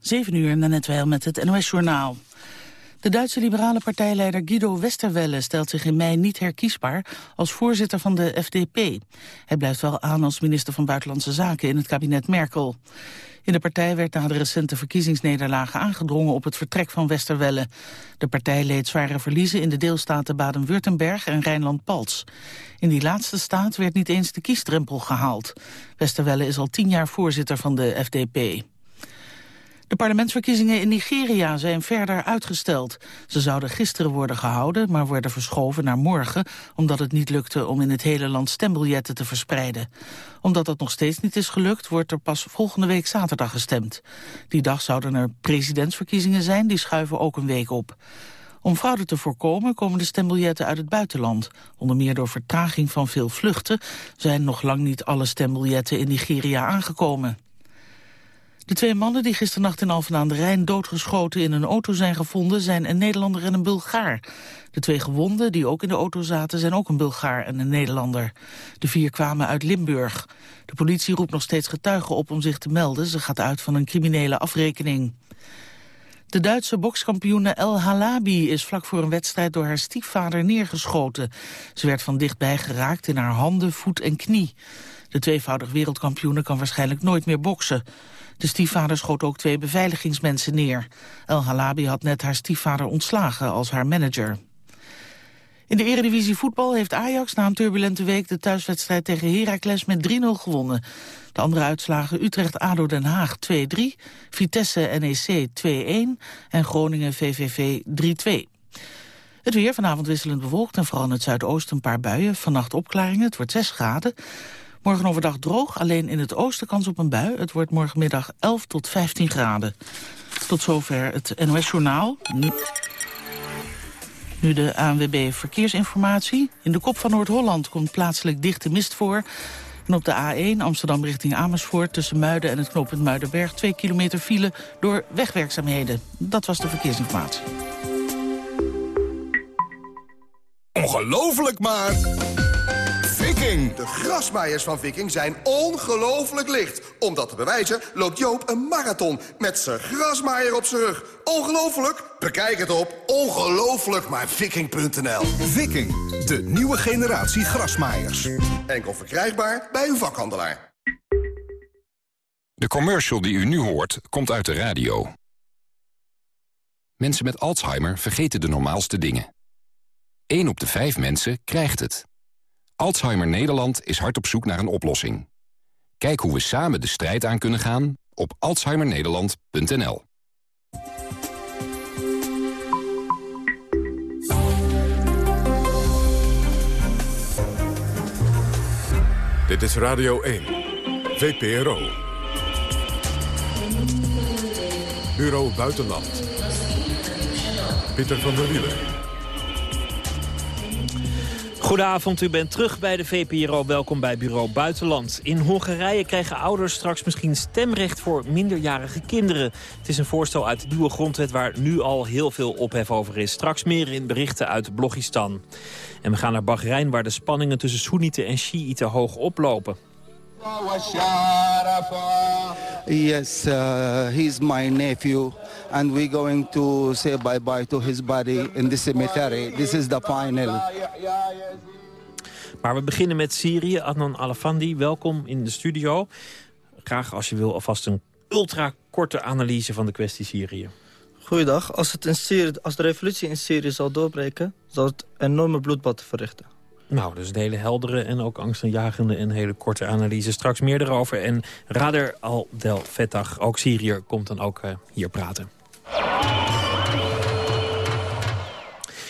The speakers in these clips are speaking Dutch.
7 uur, net wel met het NOS-journaal. De Duitse liberale partijleider Guido Westerwelle stelt zich in mei niet herkiesbaar als voorzitter van de FDP. Hij blijft wel aan als minister van Buitenlandse Zaken in het kabinet Merkel. In de partij werd na de recente verkiezingsnederlagen aangedrongen op het vertrek van Westerwelle. De partij leed zware verliezen in de deelstaten Baden-Württemberg en Rijnland-Palts. In die laatste staat werd niet eens de kiesdrempel gehaald. Westerwelle is al tien jaar voorzitter van de FDP. De parlementsverkiezingen in Nigeria zijn verder uitgesteld. Ze zouden gisteren worden gehouden, maar worden verschoven naar morgen... omdat het niet lukte om in het hele land stembiljetten te verspreiden. Omdat dat nog steeds niet is gelukt, wordt er pas volgende week zaterdag gestemd. Die dag zouden er presidentsverkiezingen zijn, die schuiven ook een week op. Om fraude te voorkomen komen de stembiljetten uit het buitenland. Onder meer door vertraging van veel vluchten zijn nog lang niet alle stembiljetten in Nigeria aangekomen. De twee mannen die gisternacht in Alphen aan de Rijn doodgeschoten in een auto zijn gevonden zijn een Nederlander en een Bulgaar. De twee gewonden die ook in de auto zaten zijn ook een Bulgaar en een Nederlander. De vier kwamen uit Limburg. De politie roept nog steeds getuigen op om zich te melden. Ze gaat uit van een criminele afrekening. De Duitse bokskampioene El Halabi is vlak voor een wedstrijd door haar stiefvader neergeschoten. Ze werd van dichtbij geraakt in haar handen, voet en knie. De tweevoudig wereldkampioene kan waarschijnlijk nooit meer boksen. De stiefvader schoot ook twee beveiligingsmensen neer. El Halabi had net haar stiefvader ontslagen als haar manager. In de eredivisie voetbal heeft Ajax na een turbulente week... de thuiswedstrijd tegen Heracles met 3-0 gewonnen. De andere uitslagen Utrecht-ADO Den Haag 2-3, Vitesse-NEC 2-1 en Groningen-VVV 3-2. Het weer vanavond wisselend bewolkt en vooral in het zuidoosten een paar buien. Vannacht opklaringen, het wordt 6 graden. Morgen overdag droog, alleen in het oosten kans op een bui. Het wordt morgenmiddag 11 tot 15 graden. Tot zover het NOS-journaal. Nu, nu de ANWB Verkeersinformatie. In de kop van Noord-Holland komt plaatselijk dichte mist voor... En op de A1 Amsterdam richting Amersfoort tussen Muiden en het knooppunt Muidenberg... twee kilometer file door wegwerkzaamheden. Dat was de verkeersinformatie. Ongelooflijk maar... Viking. De grasmaaiers van Viking zijn ongelooflijk licht. Om dat te bewijzen loopt Joop een marathon met zijn grasmaaier op zijn rug. Ongelooflijk? Bekijk het op ongelooflijkmaarviking.nl Viking, de nieuwe generatie grasmaaiers. Enkel verkrijgbaar bij uw vakhandelaar. De commercial die u nu hoort, komt uit de radio. Mensen met Alzheimer vergeten de normaalste dingen. 1 op de 5 mensen krijgt het. Alzheimer Nederland is hard op zoek naar een oplossing. Kijk hoe we samen de strijd aan kunnen gaan op alzheimernederland.nl. Dit is Radio 1, VPRO. Bureau Buitenland. Pieter van der Wielen. Goedenavond, u bent terug bij de VPRO. Welkom bij Bureau Buitenland. In Hongarije krijgen ouders straks misschien stemrecht voor minderjarige kinderen. Het is een voorstel uit de nieuwe grondwet waar nu al heel veel ophef over is. Straks meer in berichten uit Blogistan. En we gaan naar Bahrein waar de spanningen tussen Soenieten en Shiiten hoog oplopen. Yes, uh, he's my nephew, and we're going to say bye-bye to his body in the cemetery. This is the final. Maar we beginnen met Syrië. Adnan Alafandi, welkom in de studio. Graag als je wil alvast een ultra korte analyse van de kwestie Syrië. Goeiedag. Als, het in Syrië, als de revolutie in Syrië zal doorbreken... zal het enorme bloedbad verrichten. Nou, dus een hele heldere en ook angstaanjagende en hele korte analyse. Straks meer erover. En Rader al-Del ook Syriër, komt dan ook uh, hier praten.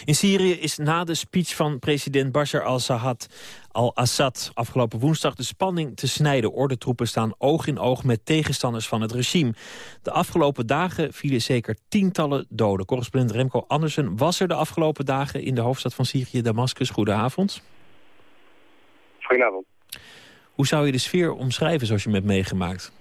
In Syrië is na de speech van president Bashar al-Assad al-Assad afgelopen woensdag de spanning te snijden. Ordentroepen staan oog in oog met tegenstanders van het regime. De afgelopen dagen vielen zeker tientallen doden. Correspondent Remco Andersen was er de afgelopen dagen in de hoofdstad van Syrië, Damascus. Goedenavond. Goedenavond. Hoe zou je de sfeer omschrijven zoals je hem hebt meegemaakt?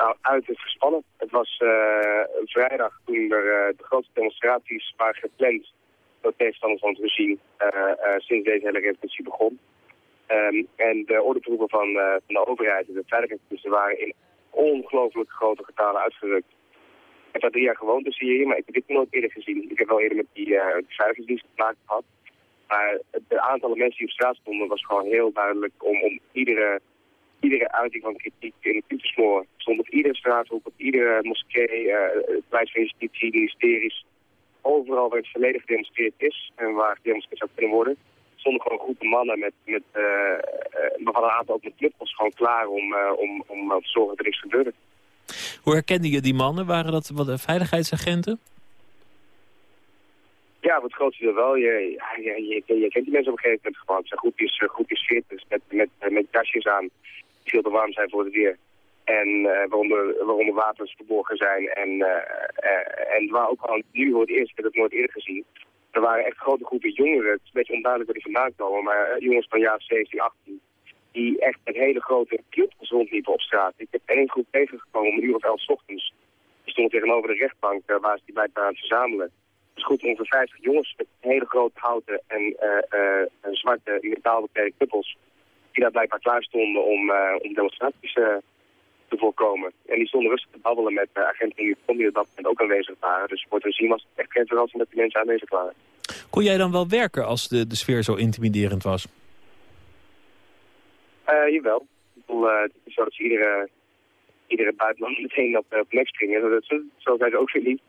Nou, uiterst gespannen. Het was uh, vrijdag toen er uh, de grootste demonstraties waren gepland door tegenstanders van het regime uh, sinds deze hele revolutie begon. Um, en de ordeproeven van, de overheid en de veiligheidsdiensten waren in ongelooflijk grote getalen uitgerukt. Ik heb daar drie jaar gewoond in Syrië, maar ik heb dit nooit eerder gezien. Ik heb wel eerder met die uh, veiligheidsdienst te maken gehad. Maar het aantal mensen die op straat stonden was gewoon heel duidelijk om, om iedere, iedere uiting van kritiek in het te smoren. Stond op iedere straathoek, op iedere moskee, uh, het plein van justitie, ministeries. Overal waar het verleden gedemonstreerd is en waar gedemonstreerd zou kunnen worden, stonden gewoon groepen mannen met, met uh, uh, een aantal ook met knuppels gewoon klaar om, om, om te zorgen dat er niks gebeurde. Hoe herkende je die mannen? Waren dat wat veiligheidsagenten? Ja, voor het grootste deel wel. Je, je, je, je, kent die mensen op een gegeven moment gewoon. Het zijn groepjes, groepjes fitters met, met, met jasjes aan veel te warm zijn voor het weer. En uh, waaronder, waaronder wapens verborgen zijn. En, uh, uh, en waar ook gewoon nu voor het eerst, ik heb het nooit eerder gezien. Er waren echt grote groepen jongeren. Het is een beetje onduidelijk waar die vandaan komen. Maar jongens van jaar 17, 18. Die echt met hele grote clubs rondliepen op straat. Ik heb één groep tegengekomen om een uur of elf ochtends. Die stond tegenover de rechtbank waar ze die blijkbaar aan het verzamelen is goed ongeveer 50 jongens met hele grote houten en zwarte metaalbeperkte kuppels. Die daar blijkbaar klaar stonden om, uh, om demonstraties te voorkomen. En die stonden rustig te babbelen met agenten die op dat moment ook aanwezig waren. Dus voor te zien was het echt geen verrassing dat die mensen aanwezig waren. Kon jij dan wel werken als de, de sfeer zo intimiderend was? jawel. Ik bedoel, het is zo dat ze iedere, iedere buitenland meteen op, op nek springen. Dat, zo zijn ze ook weer niet.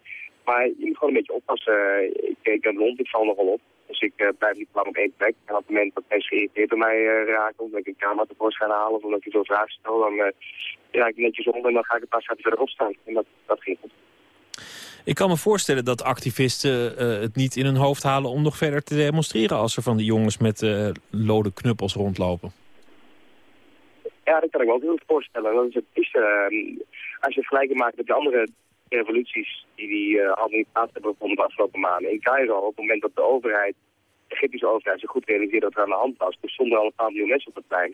Maar je moet gewoon een beetje oppassen. Ik, ik ben blond, ik val nogal op. Dus ik uh, blijf niet lang op één plek. En op het moment dat mensen geïrriteerd bij mij uh, raken, omdat ik een camera tevoorschijn halen of omdat ik veel vragen stel, dan uh, raak ik netjes onder en dan ga ik een paar stappen verderop staan. En dat, dat ging goed. Ik kan me voorstellen dat activisten het niet in hun hoofd halen om nog verder te demonstreren als er van die jongens met lode knuppels rondlopen. Ja, dat kan ik me ook heel goed voorstellen. Dat is het is, als je vergelijking maakt met de andere revoluties die die uh, al niet plaats hebben gevonden de afgelopen maanden. In Cairo, op het moment dat de overheid, de Egyptische overheid, zich goed realiseerde dat er aan de hand was, dus stonden al een paar miljoen mensen op het plein.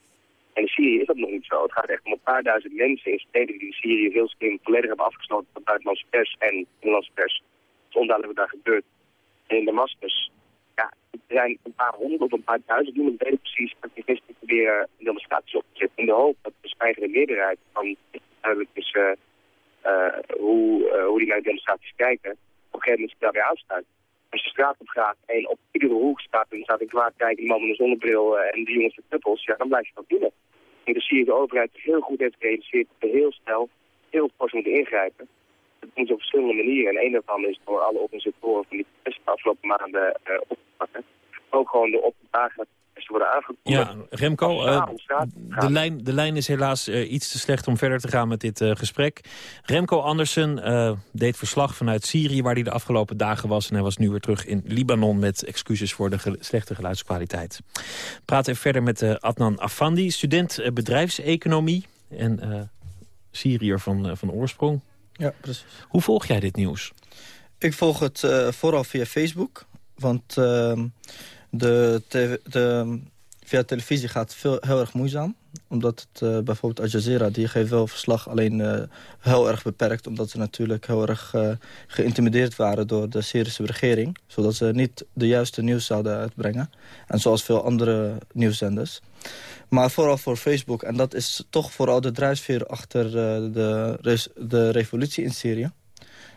En in Syrië is dat nog niet zo. Het gaat echt om een paar duizend mensen in steden die Syrië heel slim volledig hebben afgesloten van buitenlandse pers en Nederlandse pers. Het is onduidelijk wat daar gebeurt. En in Damascus, ja, er zijn een paar honderd of een paar duizend, niemand weet precies, activisten proberen demonstraties op te zetten. In de hoop dat de spijgende meerderheid van duidelijk is... Uh, hoe, uh, hoe die naar de demonstraties kijken, op een gegeven moment zich daarbij aansluit. Als je straat op gaat en op iedere hoek staat en staat een kwaad kijken, die met een zonnebril uh, en die jongens met knuppels, ja, dan blijf je dat binnen. En dan zie je de overheid heel goed heeft gerealiseerd heel snel, heel fors moet ingrijpen. Dat doen ze op verschillende manieren. En een daarvan is door alle organisatoren van die de afgelopen maanden op te pakken. Ook gewoon de de dagen worden aangekondigd. Ja, Remco, uh, de, lijn, de lijn is helaas uh, iets te slecht om verder te gaan met dit uh, gesprek. Remco Andersen deed verslag vanuit Syrië, waar hij de afgelopen dagen was. En hij was nu weer terug in Libanon met excuses voor de ge slechte geluidskwaliteit. Praat even verder met Adnan Afandi, student bedrijfseconomie en Syriër van, van oorsprong. Ja, precies. Hoe volg jij dit nieuws? Ik volg het vooral via Facebook, want ehm, de, de, via televisie gaat veel, heel erg moeizaam. Omdat het, uh, bijvoorbeeld Al Jazeera, die geeft wel verslag alleen uh, heel erg beperkt. Omdat ze natuurlijk heel erg uh, geïntimideerd waren door de Syrische regering. Zodat ze niet de juiste nieuws zouden uitbrengen. En zoals veel andere nieuwszenders. Maar vooral voor Facebook. En dat is toch vooral de drijfveer achter de, de revolutie in Syrië.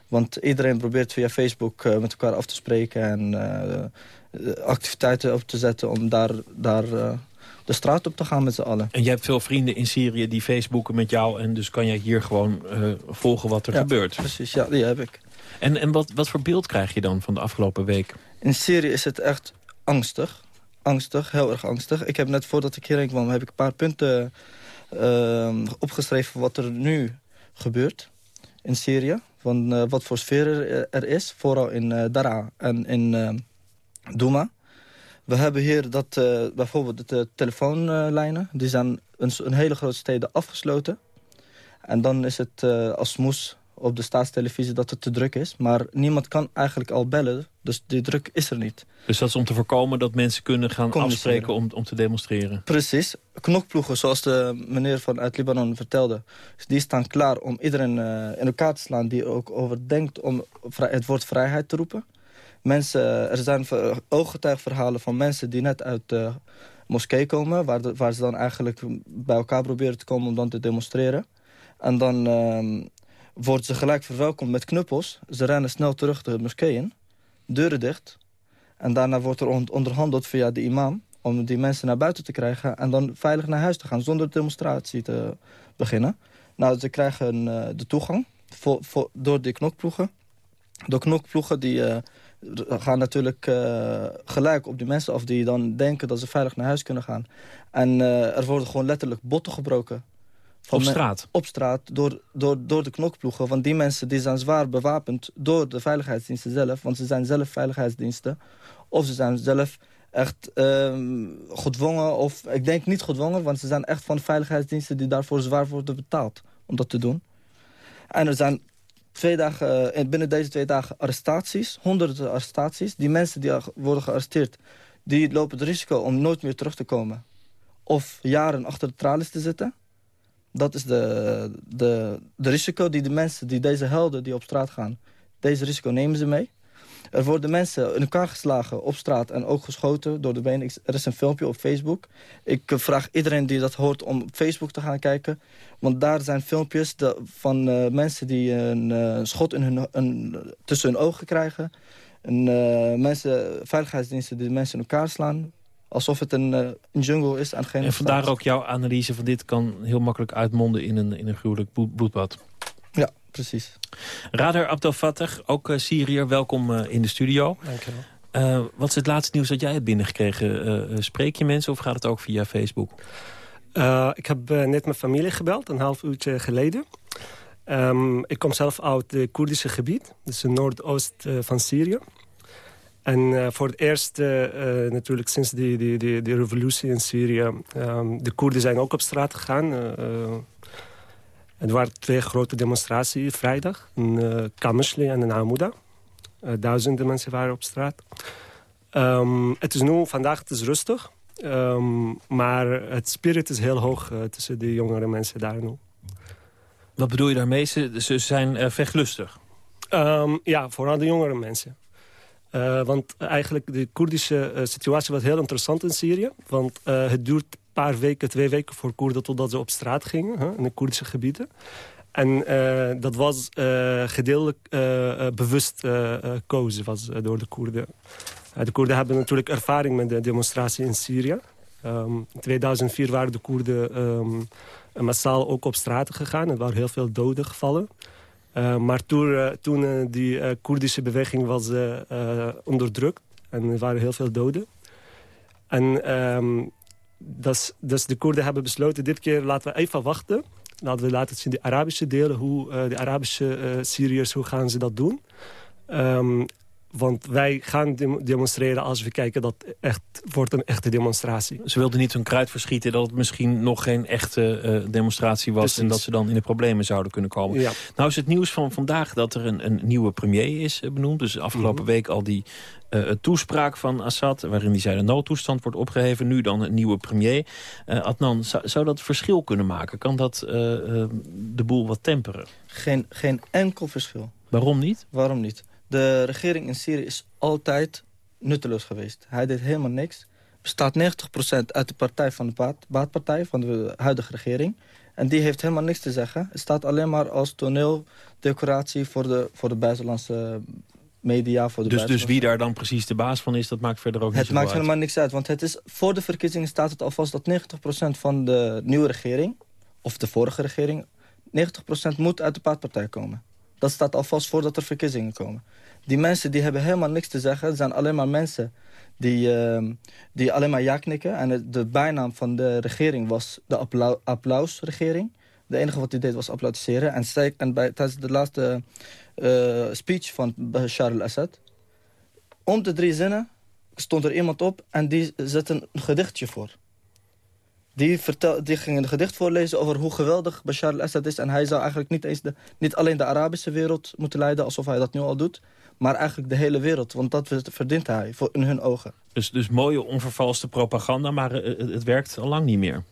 Want iedereen probeert via Facebook met elkaar af te spreken... en eh, activiteiten op te zetten om daar, daar uh, de straat op te gaan met z'n allen. En jij hebt veel vrienden in Syrië die Facebooken met jou... en dus kan jij hier gewoon uh, volgen wat er ja, gebeurt. precies. Ja, die heb ik. En, en wat, wat voor beeld krijg je dan van de afgelopen week? In Syrië is het echt angstig. Angstig, heel erg angstig. Ik heb net voordat ik hierheen kwam, heb ik een paar punten uh, opgeschreven... wat er nu gebeurt in Syrië. Van wat voor sfeer er, er, is, vooral in uh, Dara en in Douma. We hebben hier dat, uh, bijvoorbeeld de telefoonlijnen. Die zijn een, een, hele grote steden afgesloten. En dan is het uh, als moes op de staatstelevisie dat het te druk is. Maar niemand kan eigenlijk al bellen, dus die druk is er niet. Dus dat is om te voorkomen dat mensen kunnen gaan afspreken om, om te demonstreren? Precies. Knokploegen, zoals de meneer van uit Libanon vertelde... die staan klaar om iedereen uh, in elkaar te slaan... die ook overdenkt om het woord vrijheid te roepen. Mensen, er zijn ooggetuigverhalen van mensen die net uit de moskee komen... Waar, waar ze dan eigenlijk bij elkaar proberen te komen om dan te demonstreren. En dan um, worden ze gelijk verwelkomd met knuppels. Ze rennen snel terug de moskeeën. Deuren dicht. En daarna wordt er onderhandeld via de imam... om die mensen naar buiten te krijgen... en dan veilig naar huis te gaan zonder demonstratie te beginnen. Nou, ze krijgen uh, de toegang voor, door die knokploegen. De knokploegen die, uh, gaan natuurlijk uh, gelijk op die mensen af... die dan denken dat ze veilig naar huis kunnen gaan. En er worden gewoon letterlijk botten gebroken op straat? Op straat, door, door, door de knokploegen. Want die mensen die zijn zwaar bewapend door de veiligheidsdiensten zelf. Want ze zijn zelf veiligheidsdiensten. Of ze zijn zelf echt uh, gedwongen. Of ik denk niet gedwongen, want ze zijn echt van veiligheidsdiensten... die daarvoor zwaar worden betaald om dat te doen. En er zijn twee dagen, uh, binnen deze twee dagen arrestaties. Honderden arrestaties. Die mensen die worden gearresteerd... die lopen het risico om nooit meer terug te komen. Of jaren achter de tralies te zitten. Dat is de, de, de risico die de mensen, die deze helden die op straat gaan... deze risico nemen ze mee. Er worden mensen in elkaar geslagen op straat en ook geschoten door de benen. Er is een filmpje op Facebook. Ik vraag iedereen die dat hoort om op Facebook te gaan kijken. Want daar zijn filmpjes van uh, mensen die een uh, schot in hun, een, tussen hun ogen krijgen. En, mensen, veiligheidsdiensten die mensen in elkaar slaan alsof het een, een jungle is. En, geen en vandaar ook jouw analyse van dit kan heel makkelijk uitmonden in een, in een gruwelijk bloedbad. Precies. Radar Abdel Fattah, ook uh, Syriër, welkom uh, in de studio. Dankjewel. wat is het laatste nieuws dat jij hebt binnengekregen? spreek je mensen of gaat het ook via Facebook? ik heb net mijn familie gebeld, een half uurtje geleden. Um, ik kom zelf uit het Koerdische gebied, dus het noordoost van Syrië. En uh, voor het eerst, uh, uh, natuurlijk sinds die, die, die, die, revolutie in Syrië... Um, de Koerden zijn ook op straat gegaan. Er waren twee grote demonstraties vrijdag. In uh, en in Amuda. duizenden mensen waren op straat. Um, het is nu, vandaag het is rustig. Um, maar het spirit is heel hoog tussen de jongere mensen daar nu. Wat bedoel je daarmee? Ze, ze zijn vechtlustig? ja, vooral de jongere mensen. Uh, want eigenlijk de Koerdische uh, situatie was heel interessant in Syrië. Want uh, het duurt paar weken, twee weken voor Koerden... totdat ze op straat gingen huh, in de Koerdische gebieden. En dat was gedeeltelijk bewust gekozen was, door de Koerden. de Koerden hebben natuurlijk ervaring met de demonstratie in Syrië. Um, in 2004 waren de Koerden um, massaal ook op straat gegaan. Er waren heel veel doden gevallen. Uh, maar toen, uh, toen uh, die Koerdische beweging was onderdrukt en er waren heel veel doden. En um, dus, de Koerden hebben besloten, dit keer laten we even wachten. Laten we laten zien de Arabische delen, hoe de Arabische Syriërs, hoe gaan ze dat doen. Um, want wij gaan demonstreren als we kijken dat echt wordt een echte demonstratie. Ze wilden niet hun kruid verschieten dat het misschien nog geen echte uh, demonstratie was... en dat ze dan in de problemen zouden kunnen komen. Ja. Nou is het nieuws van vandaag dat er een, een nieuwe premier is uh, benoemd. Dus afgelopen mhm. week al die uh, toespraak van Assad... waarin hij zei de noodtoestand wordt opgeheven. Nu dan een nieuwe premier. Adnan, zou, zou, dat verschil kunnen maken? Kan dat de boel wat temperen? Geen, geen enkel verschil. Waarom niet? Waarom niet? De regering in Syrië is altijd nutteloos geweest. Hij deed helemaal niks. Bestaat 90% uit de partij van de baat, baatpartij, van de huidige regering. En die heeft helemaal niks te zeggen. Het staat alleen maar als toneeldecoratie voor de, voor de buitenlandse media. Voor de dus, dus wie daar dan precies de baas van is, dat maakt verder ook niet Het maakt helemaal niks uit, want het is, voor de verkiezingen staat het alvast dat 90% van de nieuwe regering, of de vorige regering, 90% moet uit de paardpartij komen. Dat staat alvast voordat er verkiezingen komen. Die mensen die hebben helemaal niks te zeggen. Het zijn alleen maar mensen die, uh, die alleen maar ja knikken. En de bijnaam van de regering was de applau applausregering. De enige wat hij deed was applaudisseren. En, en bij, tijdens de laatste uh, speech van Bashar al-Assad... om de drie zinnen stond er iemand op en die zette een gedichtje voor. Die, vertel, die ging een gedicht voorlezen over hoe geweldig Bashar al-Assad is. En hij zou eigenlijk niet, eens de, niet alleen de Arabische wereld moeten leiden... alsof hij dat nu al doet, maar eigenlijk de hele wereld. Want dat verdient hij voor, in hun ogen. Dus, dus mooie, onvervalste propaganda, maar het, het werkt al lang niet meer.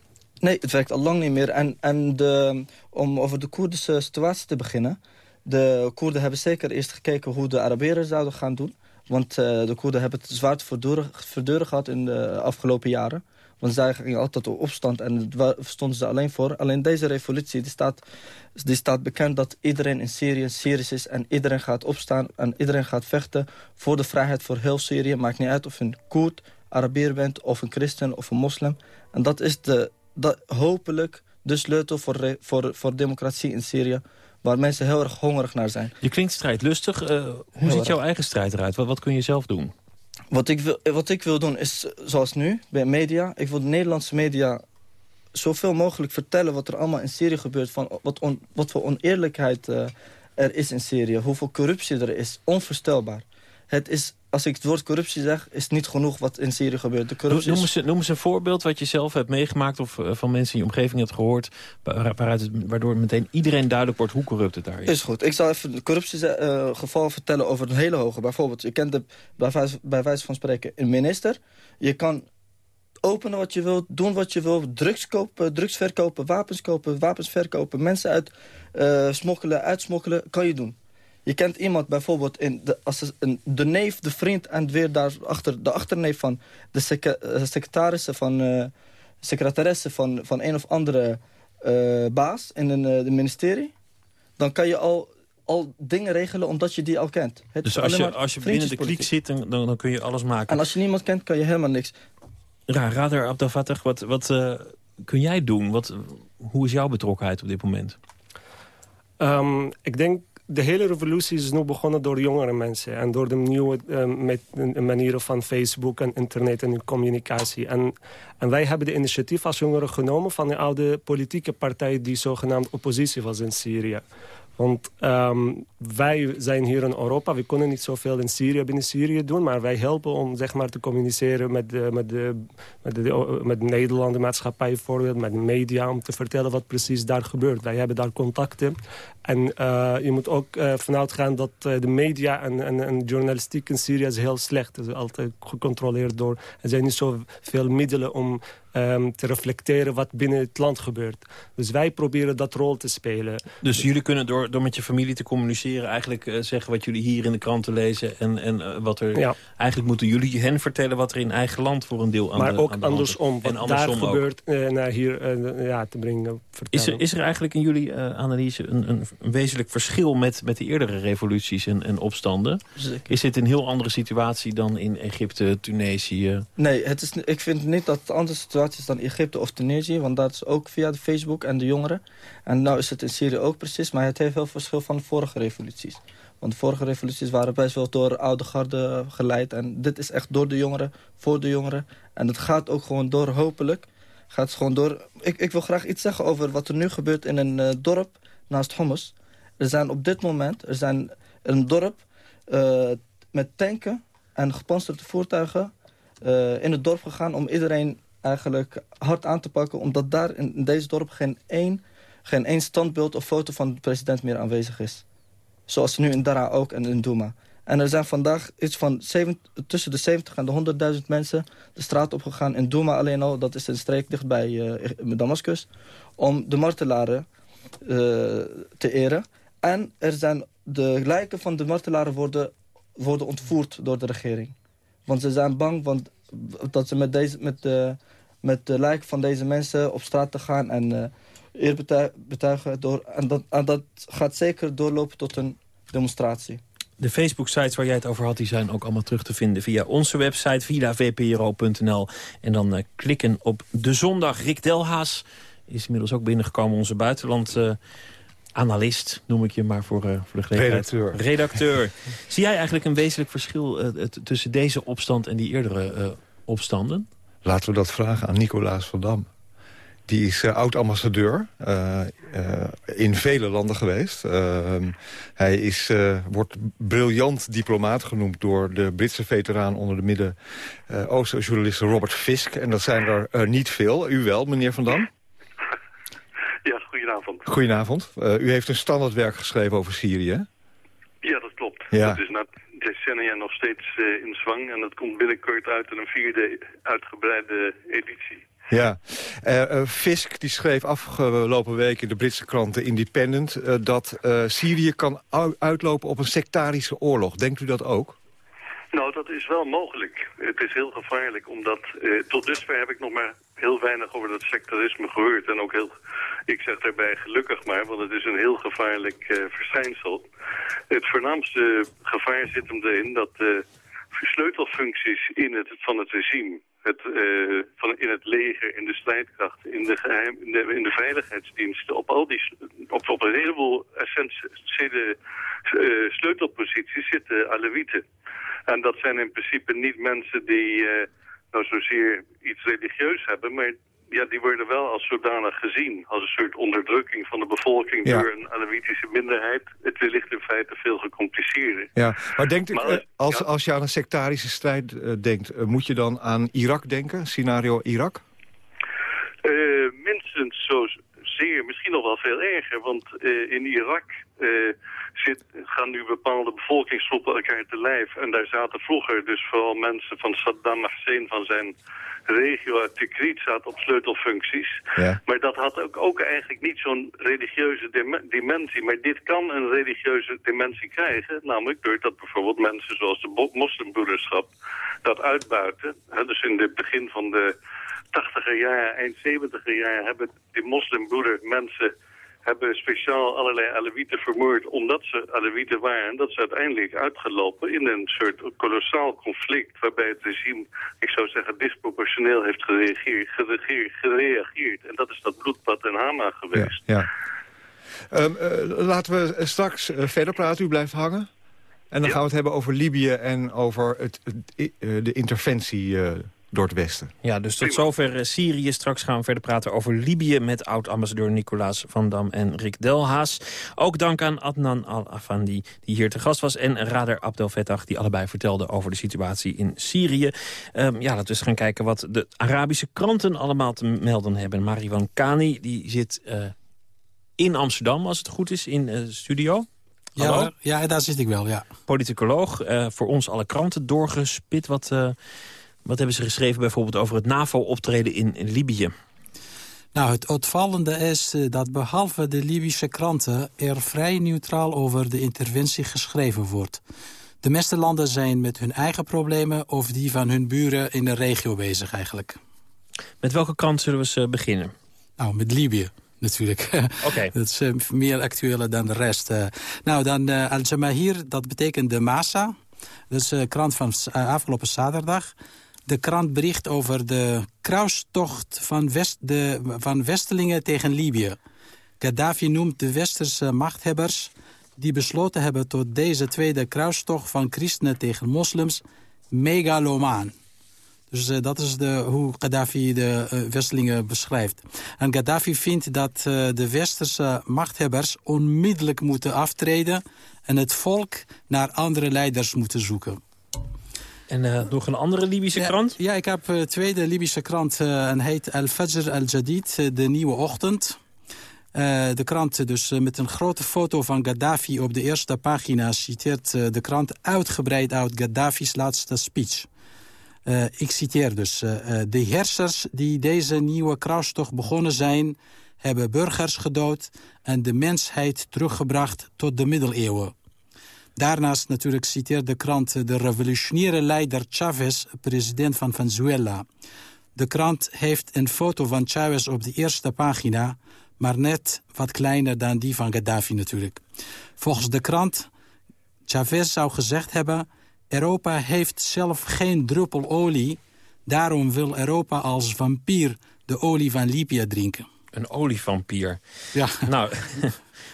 Nee, het werkt al lang niet meer. En, en de, om over de Koerdische situatie te beginnen... de Koerden hebben zeker eerst gekeken hoe de Arabieren zouden gaan doen. Want uh, de Koerden hebben het zwaar te verduren, gehad in de afgelopen jaren. Want zij gingen altijd op opstand en daar stonden ze alleen voor. Alleen deze revolutie die staat, die staat bekend dat iedereen in Syrië Syrisch is... en iedereen gaat opstaan en iedereen gaat vechten voor de vrijheid voor heel Syrië. Maakt niet uit of je een Koerd, Arabier bent of een christen of een moslim. En dat is de, dat, hopelijk de sleutel voor, voor, voor democratie in Syrië waar mensen heel erg hongerig naar zijn. Je klinkt strijdlustig. Uh, hoe ziet jouw eigen strijd eruit? Wat, wat kun je zelf doen? Wat ik, wil, wat ik wil doen is, zoals nu, bij media... ik wil de Nederlandse media zoveel mogelijk vertellen... wat er allemaal in Syrië gebeurt. Van wat, wat voor oneerlijkheid uh, er is in Syrië. Hoeveel corruptie er is. Onvoorstelbaar. Het is als ik het woord corruptie zeg, is niet genoeg wat in Syrië gebeurt. De corruptie noem, eens, noem eens een voorbeeld wat je zelf hebt meegemaakt... of uh, van mensen in je omgeving hebt gehoord... Waaruit het, waardoor meteen iedereen duidelijk wordt hoe corrupt het daar is. Is goed. Ik zal even een corruptiegeval uh, vertellen over een hele hoge. Bijvoorbeeld, je kent de, bij, wijze, bij wijze van spreken een minister. Je kan openen wat je wilt, doen wat je wilt. Drugs kopen, drugs verkopen, wapens kopen, wapens verkopen. Mensen uit uh, smokkelen, uitsmokkelen, kan je doen. Je kent iemand bijvoorbeeld, in de, als een, de neef, de vriend en weer daarachter de achterneef van de eh, secretaresse van, uh, secretaresse van, van een of andere uh, baas in een uh, ministerie. Dan kan je al, al dingen regelen omdat je die al kent. Het dus als je, als je binnen de kliek zit, dan, dan kun je alles maken. En als je niemand kent, kan je helemaal niks. Ja, Radar Abdelfatah, wat, wat kun jij doen? Wat, hoe is jouw betrokkenheid op dit moment? Um, ik denk de hele revolutie is nu begonnen door jongere mensen. En door de nieuwe uh, met, manieren van Facebook en internet en communicatie. En, en wij hebben de initiatief als jongeren genomen van een oude politieke partij... die zogenaamd oppositie was in Syrië. Want um, wij zijn hier in Europa. We kunnen niet zoveel in Syrië binnen Syrië doen. Maar wij helpen om zeg maar, te communiceren met de, met de, met de, met de Nederlandse maatschappij bijvoorbeeld. Met de media om te vertellen wat precies daar gebeurt. Wij hebben daar contacten. En uh, je moet ook uh, vanuit gaan dat uh, de media en, journalistiek in Syrië is heel slecht. Het is altijd gecontroleerd door... Er zijn niet zoveel middelen om um, te reflecteren wat binnen het land gebeurt. Dus wij proberen dat rol te spelen. Dus jullie kunnen door, door met je familie te communiceren... eigenlijk uh, zeggen wat jullie hier in de kranten lezen... en, en uh, wat er... Ja. Eigenlijk moeten jullie hen vertellen wat er in eigen land voor een deel aan maar de Maar ook andersom, wat en andersom daar ook. gebeurt uh, naar hier ja, te brengen. Is er, is er eigenlijk in jullie analyse een, een, een, wezenlijk verschil... met, met de eerdere revoluties en, en opstanden? Zeker. Is dit een heel andere situatie dan in Egypte, Tunesië? Nee, het is, ik vind niet dat het situatie dan Egypte of Tunesië. Want dat is ook via de Facebook en de jongeren. En nu is het in Syrië ook precies. Maar het heeft heel verschil van de vorige revoluties. Want de vorige revoluties waren best wel door oude garde geleid. En dit is echt door de jongeren, voor de jongeren. En het gaat ook gewoon door, hopelijk. Gaat gewoon door. Ik, ik wil graag iets zeggen over wat er nu gebeurt in een uh, dorp naast Homs. Er zijn op dit moment er zijn een dorp uh, met tanken en gepantserde voertuigen uh, in het dorp gegaan... om iedereen eigenlijk hard aan te pakken... omdat daar in deze dorp geen één, geen één standbeeld of foto van de president meer aanwezig is. Zoals nu in Dara ook en in Douma. En er zijn vandaag iets van tussen de 70 en de 100.000 mensen de straat opgegaan. In Douma alleen al, dat is een streek dichtbij uh, Damascus. Om de martelaren uh, te eren. En er zijn de lijken van de martelaren worden, worden ontvoerd door de regering. Want ze zijn bang want, dat ze met, deze, met de met de lijken van deze mensen op straat te gaan en uh, eer betuigen. Door, en, dat, en dat gaat zeker doorlopen tot een demonstratie. De Facebook-sites waar jij het over had, die zijn ook allemaal terug te vinden via onze website, via vpro.nl. En dan uh, klikken op de zondag. Rick Delhaas is inmiddels ook binnengekomen, onze buitenland... analist, noem ik je maar voor, uh, voor de gelegenheid. Redacteur. Redacteur. Zie jij eigenlijk een wezenlijk verschil tussen deze opstand en die eerdere opstanden? Laten we dat vragen aan Nicolaas van Dam. Die is oud-ambassadeur in vele landen geweest. Ehm, hij is, wordt briljant diplomaat genoemd door de Britse veteraan... onder de Midden-Oosten journalist Robert Fisk. En dat zijn er niet veel. U wel, meneer Van Dam? Goedenavond. Goedenavond. u heeft een standaardwerk geschreven over Syrië. Ja, dat klopt. Ja. Dat is na decennia nog steeds uh, in zwang. En dat komt binnenkort uit in een vierde uitgebreide editie. Ja, uh, Fisk die schreef afgelopen week in de Britse krant The Independent... Dat Syrië kan uitlopen op een sectarische oorlog. Denkt u dat ook? Nou, dat is wel mogelijk. Het is heel gevaarlijk, omdat eh, tot dusver heb ik nog maar heel weinig over dat sectarisme gehoord. En ook heel, ik zeg daarbij gelukkig maar, want het is een heel gevaarlijk uh, verschijnsel. Het voornaamste gevaar zit hem erin dat de sleutelfuncties in het, van het regime het, uh, van, in het leger, in de strijdkracht, in de, geheim, in de, veiligheidsdiensten, op, al die, op, op een heleboel essentiële uh, sleutelposities zitten Alewieten. En dat zijn in principe niet mensen die uh, nou zozeer iets religieus hebben, maar ja, die worden wel als zodanig gezien. Als een soort onderdrukking van de bevolking door een Alawitische minderheid. Het ligt in feite veel gecompliceerder. Ja, maar denkt u, als, als je aan een sectarische strijd uh, denkt... Moet je dan aan Irak denken, scenario Irak? Uh, minstens zo zeer, misschien nog wel veel erger. Want in Irak zit, gaan nu bepaalde bevolkingsgroepen elkaar te lijf. En daar zaten vroeger dus vooral mensen van Saddam Hussein van zijn regio uit Tikrit zaten op sleutelfuncties. Ja. Maar dat had ook, ook eigenlijk niet zo'n religieuze dimensie. Maar dit kan een religieuze dimensie krijgen. Namelijk doordat bijvoorbeeld mensen zoals de moslimbroederschap dat uitbuiten. dus in het begin van de tachtiger jaren, eind zeventiger jaren hebben die moslimbroeder mensen hebben speciaal allerlei Alewieten vermoord omdat ze Alewieten waren. En dat is uiteindelijk uitgelopen in een soort kolossaal conflict waarbij het regime, ik zou zeggen, disproportioneel heeft gereageerd. gereageerd. En dat is dat bloedbad in Hama geweest. Ja, ja. Um, uh, laten we straks uh, verder praten. U blijft hangen. En dan ja. gaan we het hebben over Libië en over het, het, uh, de interventie door het westen. Ja, dus tot zover uh, Syrië. Straks gaan we verder praten over Libië... met oud-ambassadeur Nicolaas van Dam en Rick Delhaas. Ook dank aan Adnan Al-Afandi, die hier te gast was... en Rader Abdel Fettah, die allebei vertelden over de situatie in Syrië. Um, ja, laten we eens gaan kijken wat de Arabische kranten allemaal te melden hebben. Mariwan Kani, die zit uh, in Amsterdam, als het goed is, in uh, studio. Ja, ja, daar zit ik wel, ja. Politicoloog, voor ons alle kranten doorgespit. Wat... Wat hebben ze geschreven bijvoorbeeld over het NAVO-optreden in, Libië? Nou, het opvallende is eh, dat behalve de Libische kranten... er vrij neutraal over de interventie geschreven wordt. De meeste landen zijn met hun eigen problemen... of die van hun buren in de regio bezig eigenlijk. Met welke krant zullen we ze beginnen? Nou, met Libië natuurlijk. Oké. dat is uh, meer actueel dan de rest. Uh, nou, dan uh, Al Jamahir, dat betekent de Massa. Dat is de krant van afgelopen zaterdag. De krant bericht over de kruistocht van, West, de, van Westelingen tegen Libië. Gaddafi noemt de westerse machthebbers die besloten hebben tot deze tweede kruistocht van christenen tegen moslims megalomaan. Dus uh, dat is de, hoe Gaddafi de uh, Westelingen beschrijft. En Gaddafi vindt dat uh, de westerse machthebbers onmiddellijk moeten aftreden... en het volk naar andere leiders moeten zoeken. En uh, nog een andere Libische krant? Ja, ik heb een uh, tweede Libische krant. Uh, en heet Al Fajr Al Jadid, de Nieuwe Ochtend. de krant dus met een grote foto van Gaddafi op de eerste pagina... citeert de krant uitgebreid uit Gaddafi's laatste speech. ik citeer dus. de hersers die deze nieuwe kruistocht begonnen zijn... hebben burgers gedood en de mensheid teruggebracht tot de middeleeuwen. Daarnaast natuurlijk citeert de krant de revolutionaire leider Chavez, president van Venezuela. De krant heeft een foto van Chavez op de eerste pagina... maar net wat kleiner dan die van Gaddafi natuurlijk. Volgens de krant, Chavez zou gezegd hebben... Europa heeft zelf geen druppel olie... daarom wil Europa als vampier de olie van Libië drinken. Een olievampier. Ja. Nou,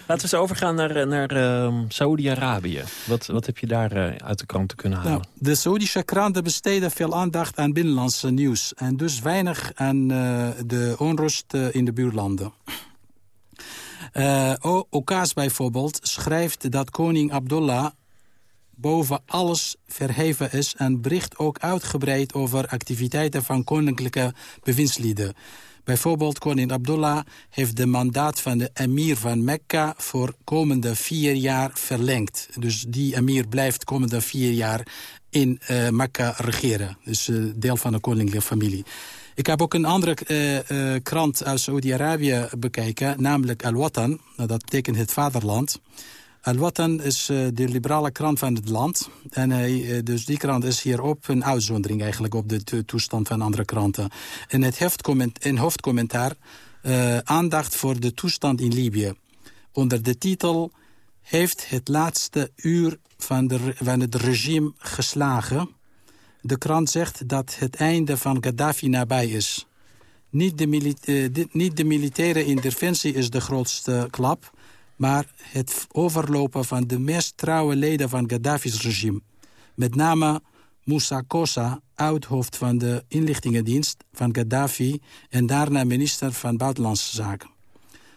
Laten we eens overgaan naar, eh, naar uh, Saoedi-Arabië. Wat, wat heb je daar uh, uit de kranten kunnen halen? Nou, de Saoedische kranten besteden veel aandacht aan binnenlandse nieuws. En dus weinig aan uh, de onrust in de buurlanden. Okaas bijvoorbeeld schrijft dat koning Abdullah boven alles verheven is... en bericht ook uitgebreid over activiteiten van koninklijke bewindslieden. Bijvoorbeeld koning Abdullah heeft de mandaat van de emir van Mekka... voor komende vier jaar verlengd. Dus die emir blijft komende vier jaar in uh, Mekka regeren. Dus uh, deel van de koninklijke familie. Ik heb ook een andere uh, krant uit Saudi-Arabië bekeken, namelijk Al-Watan. Nou, dat betekent het vaderland. Al-Watan is uh, de liberale krant van het land. En hij, uh, dus die krant is hierop een uitzondering eigenlijk op de to toestand van andere kranten. En het hoofdcomment in hoofdcommentaar uh, aandacht voor de toestand in Libië. Onder de titel heeft het laatste uur van, de, van het regime geslagen. De krant zegt dat het einde van Gaddafi nabij is. Niet de, uh, niet de militaire interventie is de grootste klap... maar het overlopen van de meest trouwe leden van Gaddafi's regime. Met name Moussa Kosa, oud-hoofd van de inlichtingendienst van Gaddafi... en daarna minister van Buitenlandse Zaken.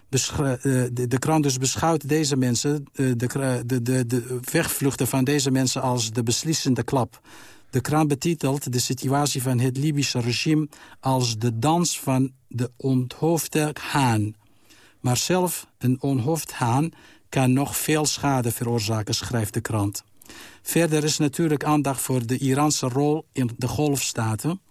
De, de, krant dus beschouwt deze mensen, de, de, de, de wegvluchten van deze mensen als de beslissende klap. De krant betitelt de situatie van het Libische regime als de dans van de onthoofde haan. Maar zelf een onhoofd haan kan nog veel schade veroorzaken, schrijft de krant. Verder is natuurlijk aandacht voor de Iraanse rol in de golfstaten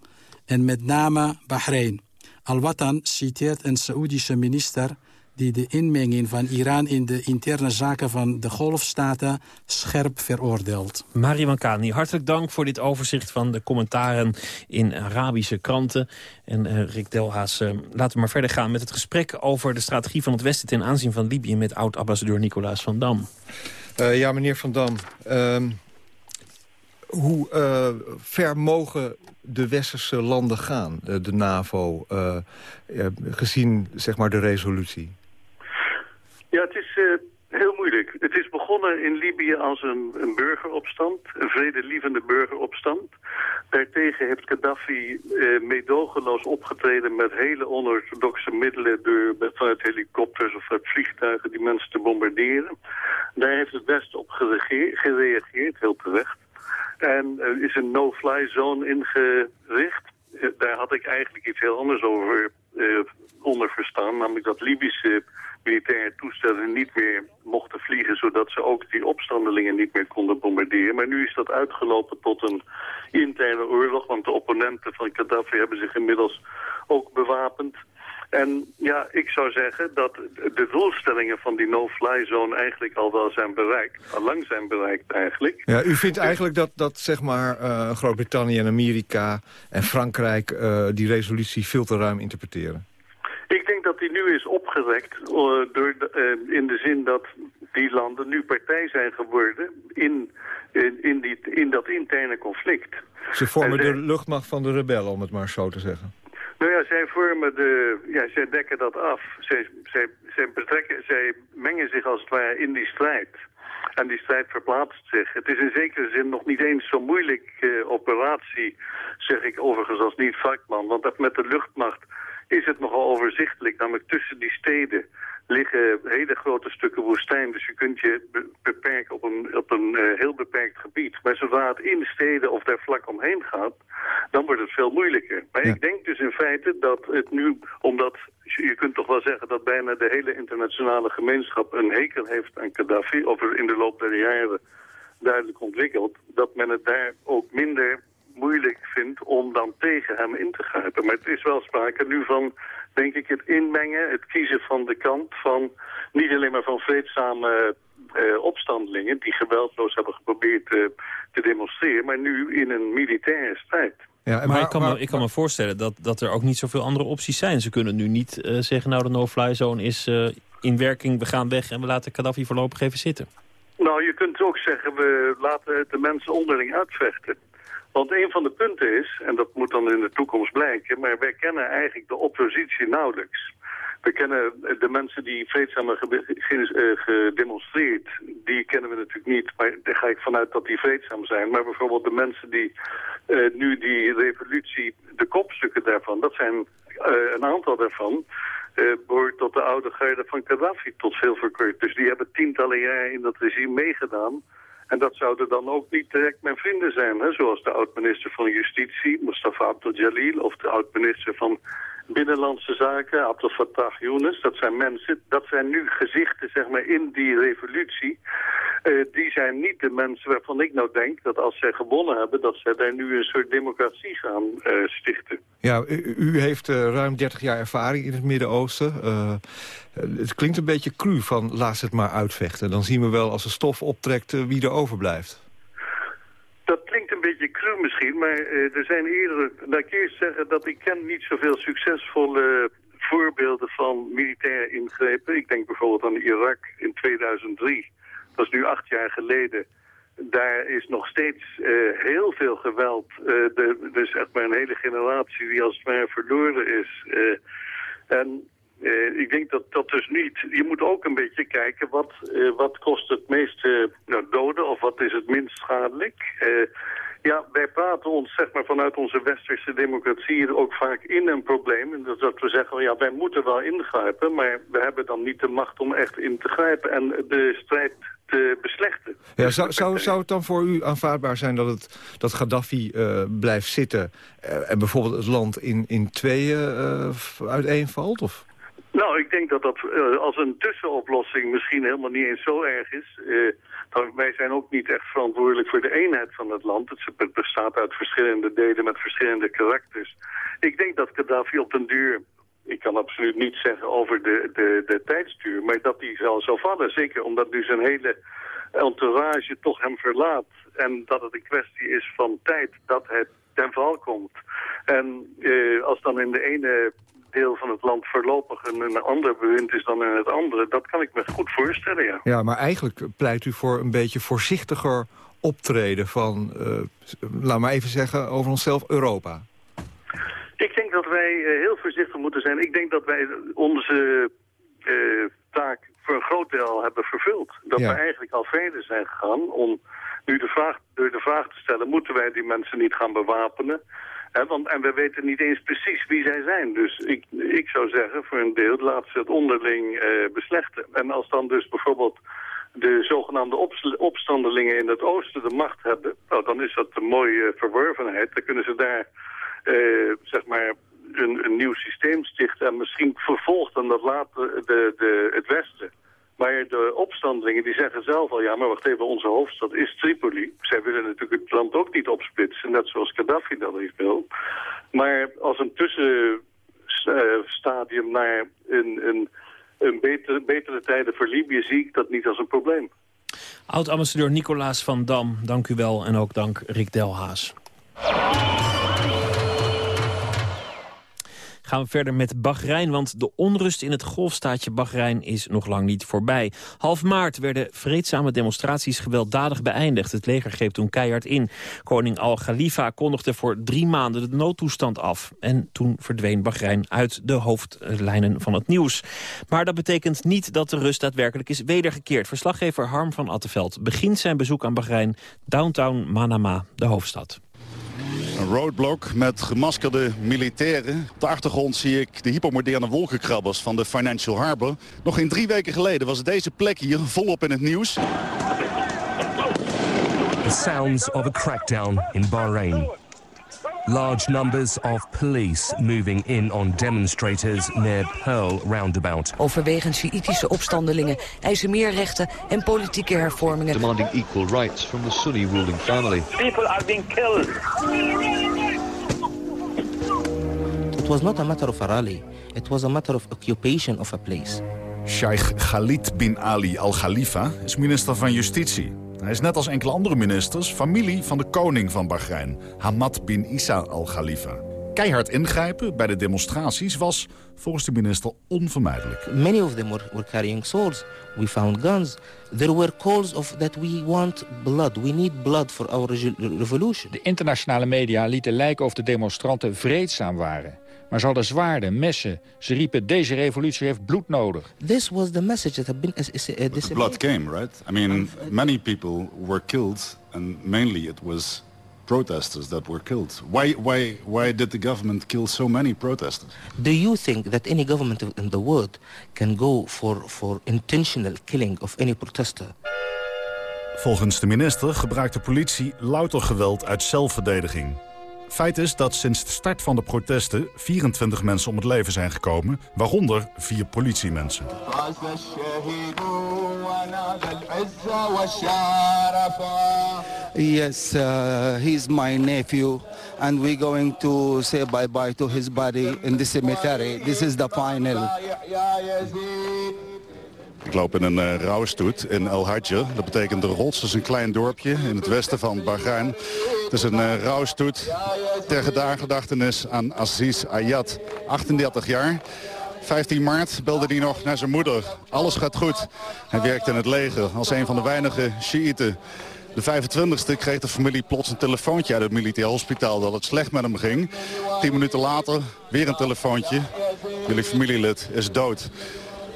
en met name Bahrein. Al-Watan citeert een Saoedische minister die de inmenging van Iran in de interne zaken van de golfstaten scherp veroordeelt. Marie Mankani, hartelijk dank voor dit overzicht van de commentaren in Arabische kranten. En uh, Rick Delhaas, uh, laten we maar verder gaan met het gesprek over de strategie van het Westen ten aanzien van Libië met oud-ambassadeur Nicolaas van Dam. Uh, ja, meneer Van Dam. Ehm, hoe ver mogen de westerse landen gaan, de NAVO, gezien zeg maar, de resolutie? Ja, het is uh, heel moeilijk. Het is begonnen in Libië als een, een burgeropstand, een vredelievende burgeropstand. Daartegen heeft Gaddafi uh, meedogenloos opgetreden met hele onorthodoxe middelen... door vanuit helikopters of uit vliegtuigen die mensen te bombarderen. Daar heeft het Westen op gereageerd, heel terecht. En er is een no-fly zone ingericht. Daar had ik eigenlijk iets heel anders over onder verstaan, namelijk dat Libische militaire toestellen niet meer mochten vliegen... zodat ze ook die opstandelingen niet meer konden bombarderen. Maar nu is dat uitgelopen tot een interne oorlog... want de opponenten van Gaddafi hebben zich inmiddels ook bewapend... En ja, ik zou zeggen dat de doelstellingen van die no-fly zone eigenlijk al wel zijn bereikt. Al lang zijn bereikt eigenlijk. Ja, u vindt eigenlijk dat, dat zeg maar uh, Groot-Brittannië en Amerika en Frankrijk uh, die resolutie veel te ruim interpreteren? Ik denk dat die nu is opgewekt uh, door de, uh, in de zin dat die landen nu partij zijn geworden in, in, in, die, in dat interne conflict. Ze vormen de luchtmacht van de rebellen, om het maar zo te zeggen. Nou ja, zij vormen de, ja, zij dekken dat af. Zij, zij, zij, betrekken, zij mengen zich als het ware in die strijd. En die strijd verplaatst zich. Het is in zekere zin nog niet eens zo'n moeilijk uh, operatie, zeg ik overigens als niet-vakman. Want dat met de luchtmacht is het nogal overzichtelijk. Namelijk tussen die steden liggen hele grote stukken woestijn. Dus je kunt je beperken op een, op een uh, heel beperkt gebied. Maar zodra het in de steden of daar vlak omheen gaat, dan wordt het veel moeilijker. Maar ja. ik denk dus in feite dat het nu, omdat je kunt toch wel zeggen dat bijna de hele internationale gemeenschap een hekel heeft aan Gaddafi, of in de loop der jaren duidelijk ontwikkeld, dat men het daar ook minder moeilijk vindt om dan tegen hem in te grijpen. Maar het is wel sprake nu van, denk ik, het inmengen, het kiezen van de kant van niet alleen maar van vreedzame uh, opstandelingen die geweldloos hebben geprobeerd uh, te demonstreren, maar nu in een militaire strijd. Ja, maar, maar, ik, kan maar, me, ik kan me voorstellen dat, dat er ook niet zoveel andere opties zijn. Ze kunnen nu niet uh, zeggen, nou de no-fly zone is in werking, we gaan weg en we laten Gaddafi voorlopig even zitten. Nou, je kunt ook zeggen, we laten de mensen onderling uitvechten. Want een van de punten is, en dat moet dan in de toekomst blijken... maar wij kennen eigenlijk de oppositie nauwelijks. We kennen de mensen die vreedzaam hebben gedemonstreerd, die kennen we natuurlijk niet. Maar daar ga ik vanuit dat die vreedzaam zijn. Maar bijvoorbeeld de mensen die uh, nu die revolutie, de kopstukken daarvan, dat zijn uh, een aantal daarvan... Uh, behoort tot de oude garde van Gaddafi tot veel verkort. Dus die hebben tientallen jaren in dat regime meegedaan... En dat zouden dan ook niet direct mijn vrienden zijn, hè? zoals de oud-minister van Justitie, Mustafa Abdel Jalil, of de oud-minister van Binnenlandse Zaken, Abdel Fattah Younes. Dat zijn mensen, dat zijn nu gezichten zeg maar, in die revolutie. Uh, die zijn niet de mensen waarvan ik nou denk dat als zij gewonnen hebben... dat zij daar nu een soort democratie gaan uh, stichten. Ja, u, heeft uh, ruim 30 jaar ervaring in het Midden-Oosten. het klinkt een beetje cru van laat het maar uitvechten. Dan zien we wel als de stof optrekt wie er overblijft. Beetje cru misschien, maar er zijn eerder... Laat ik eerst zeggen dat ik ken niet zoveel succesvolle voorbeelden van militaire ingrepen. Ik denk bijvoorbeeld aan Irak in 2003 dat is nu acht jaar geleden. Daar is nog steeds uh, heel veel geweld. Uh, de, dus echt maar een hele generatie die als het ware verloren is. En ik denk dat dat dus niet... Je moet ook een beetje kijken wat, wat kost het meeste nou, doden of wat is het minst schadelijk. Ja, wij praten ons zeg maar, vanuit onze westerse democratie ook vaak in een probleem. En dat, dat we zeggen, ja, wij moeten wel ingrijpen, maar we hebben dan niet de macht om echt in te grijpen en de strijd te beslechten. Ja, zou, zou, zou het dan voor u aanvaardbaar zijn dat, het, dat Gaddafi uh, blijft zitten... Uh, en bijvoorbeeld het land in, in tweeën uh, uiteenvalt? Of? Nou, ik denk dat dat als een tussenoplossing misschien helemaal niet eens zo erg is. Wij zijn ook niet echt verantwoordelijk voor de eenheid van het land. Het bestaat uit verschillende delen met verschillende karakters. Ik denk dat Gaddafi op den duur ik kan absoluut niet zeggen over de, de, de tijdstuur, maar dat die zal, zal vallen. Zeker omdat nu zijn hele entourage toch hem verlaat. En dat het een kwestie is van tijd dat het ten val komt. En eh, als dan in de ene deel van het land voorlopig een, een ander bewind is dan in het andere, dat kan ik me goed voorstellen, ja. Ja, maar eigenlijk pleit u voor een beetje voorzichtiger optreden van, uh, laat maar even zeggen, over onszelf Europa. Ik denk dat wij uh, heel voorzichtig moeten zijn. Ik denk dat wij onze uh, taak voor een groot deel hebben vervuld. Dat ja. we eigenlijk al verder zijn gegaan om nu de vraag, door de vraag te stellen... moeten wij die mensen niet gaan bewapenen? Want, en we weten niet eens precies wie zij zijn. Dus ik, ik zou zeggen, voor een deel, laat ze het onderling uh, beslechten. En als dan dus bijvoorbeeld de zogenaamde opstandelingen in het oosten de macht hebben... Nou, dan is dat een mooie verworvenheid. Dan kunnen ze daar uh, zeg maar een, een, nieuw systeem stichten en misschien vervolgt dan dat later de, de, het Westen. Maar de die zeggen zelf al, ja maar wacht even, onze hoofdstad is Tripoli. Zij willen natuurlijk het land ook niet opsplitsen, net zoals Gaddafi dat heeft wil. Maar als een tussenstadium naar een, een, een betere, betere tijden voor Libië zie ik dat niet als een probleem. Oud-ambassadeur Nicolaas van Dam, dank u wel en ook dank Rick Delhaas. Gaan we verder met Bahrein, want de onrust in het golfstaatje Bahrein is nog lang niet voorbij. Half maart werden vreedzame demonstraties gewelddadig beëindigd. Het leger greep toen keihard in. Koning Al-Khalifa kondigde voor drie maanden de noodtoestand af. En toen verdween Bahrein uit de hoofdlijnen van het nieuws. Maar dat betekent niet dat de rust daadwerkelijk is wedergekeerd. Verslaggever Harm van Attenveld begint zijn bezoek aan Bahrein, downtown Manama, de hoofdstad. Een roadblock met gemaskerde militairen. Op de achtergrond zie ik de hypermoderne wolkenkrabbers van de Financial Harbor. Nog geen drie weken geleden was deze plek hier volop in het nieuws. The sounds of a crackdown in Bahrain. Large numbers of police moving in on demonstrators near Pearl Roundabout. Overwegend Sjiitische opstandelingen eisen meer rechten en politieke hervormingen. Demanding equal rights from the Sunni ruling family. People are being killed. It was not a matter of a rally. It was a matter of occupation of a place. Sheikh Khalid bin Ali Al Khalifa is minister van Justitie. Hij is net als enkele andere ministers familie van de koning van Bahrein, Hamad bin Isa al-Khalifa. Keihard ingrijpen bij de demonstraties was volgens de minister onvermijdelijk. Many of them were, were carrying swords. We found guns. There were calls of that we want blood. We need blood for our revolution. De internationale media lieten lijken of de demonstranten vreedzaam waren. Maar ze hadden zwaarden, messen. Ze riepen, deze revolutie heeft bloed nodig. This was the message that had been... Uh, the blood came, right? I mean, many people were killed. And mainly it was protesters that were killed. Why, why, why did the government kill so many protesters? Do you think that any government in the world can go for, for intentional killing of any protester? Volgens de minister gebruikt de politie louter geweld uit zelfverdediging. Feit is dat sinds de start van de protesten 24 mensen om het leven zijn gekomen, waaronder vier politiemensen. Yes, uh, he's my nephew, and we're going to say bye-bye to his body in the cemetery. This is the final. Ik loop in een uh, rouwstoet in El Hadje. Dat betekent de Rots, is een klein dorpje in het westen van Bahrein. Het is een uh, rouwstoet ter gedachtenis aan Aziz Ayat, 38 jaar. 15 maart belde hij nog naar zijn moeder. Alles gaat goed. Hij werkt in het leger als een van de weinige Shiiten. De 25e kreeg de familie plots een telefoontje uit het militair hospitaal... dat het slecht met hem ging. Tien minuten later weer een telefoontje. Jullie familielid is dood.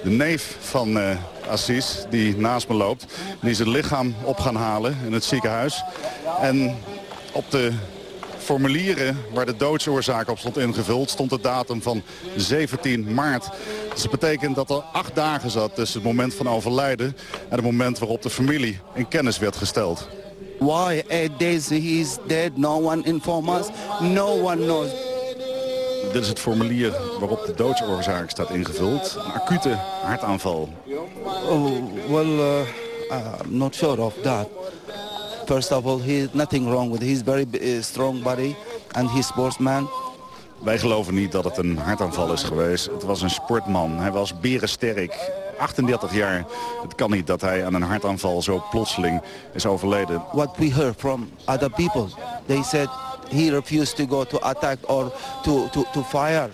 De neef van uh, Assis, die naast me loopt, die is het lichaam op gaan halen in het ziekenhuis. En op de formulieren waar de doodsoorzaak op stond ingevuld... stond de datum van 17 maart. Dus dat betekent dat er acht dagen zat tussen het moment van overlijden... en het moment waarop de familie in kennis werd gesteld. Why eight he is dead, no one inform us, no one knows. Dit is het formulier waarop de doodsoorzaak staat ingevuld. Een acute hartaanval. Oh, well, uh, I'm not sure of that. First of all, he nothing wrong with his very uh, strong body and he's sportsman. Wij geloven niet dat het een hartaanval is geweest. Het was een sportman. Hij was berensterk. 38 jaar. Het kan niet dat hij aan een hartaanval zo plotseling is overleden. What we heard from other people, they said he refused to go to attack or to, to, to fire.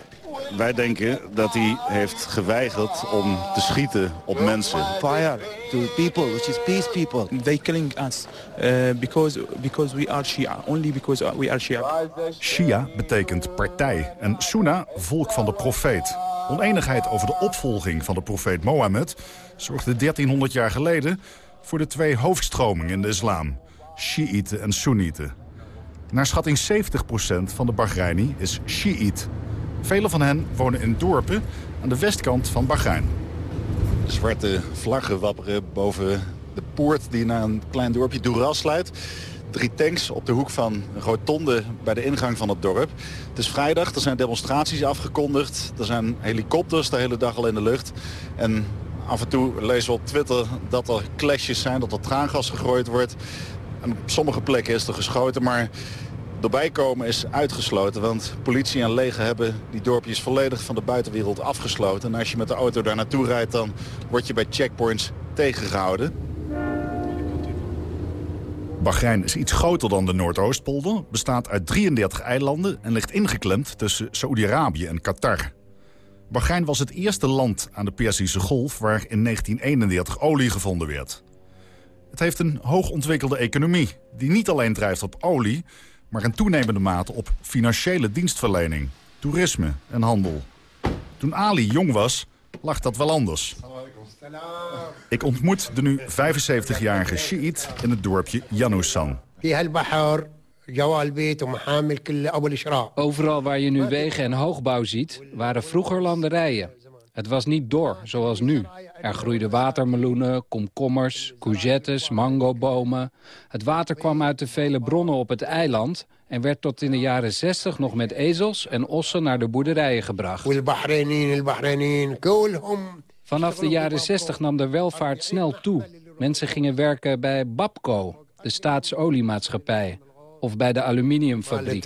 Wij denken dat hij heeft geweigerd om te schieten op mensen. Fire to people, which is peace people. They killing us uh, because, because we are Shia. Only because we are Shia. Shia betekent partij en Sunna volk van de profeet. Oneenigheid over de opvolging van de profeet Mohammed zorgde 1300 jaar geleden voor de twee hoofdstromingen in de islam. Shiiten en Soenieten. Naar schatting 70% van de Bahreini is Shiït. Vele van hen wonen in dorpen aan de westkant van Bahrein. Zwarte vlaggen wapperen boven de poort die naar een klein dorpje Douras leidt. Drie tanks op de hoek van een rotonde bij de ingang van het dorp. Het is vrijdag, er zijn demonstraties afgekondigd. Er zijn helikopters de hele dag al in de lucht. En af en toe lezen we op Twitter dat er clashes zijn, dat er traangas gegooid wordt. Op sommige plekken is er geschoten, maar erbij komen is uitgesloten. Want politie en leger hebben die dorpjes volledig van de buitenwereld afgesloten. En als je met de auto daar naartoe rijdt, dan word je bij checkpoints tegengehouden. Bahrein is iets groter dan de Noordoostpolder, bestaat uit 33 eilanden en ligt ingeklemd tussen Saoedi-Arabië en Qatar. Bahrein was het eerste land aan de Perzische Golf waar in 1931 olie gevonden werd. Het heeft een hoogontwikkelde economie die niet alleen drijft op olie, maar in toenemende mate op financiële dienstverlening, toerisme en handel. Toen Ali jong was, lag dat wel anders. Ik ontmoet de nu 75-jarige Shiït in het dorpje Janussan. Overal waar je nu wegen en hoogbouw ziet, waren vroeger landerijen. Het was niet dor, zoals nu. Er groeiden watermeloenen, komkommers, courgettes, mangobomen. Het water kwam uit de vele bronnen op het eiland... en werd tot in de jaren 60 nog met ezels en ossen naar de boerderijen gebracht. Vanaf de jaren 60 nam de welvaart snel toe. Mensen gingen werken bij Babco, de staatsoliemaatschappij of bij de aluminiumfabriek.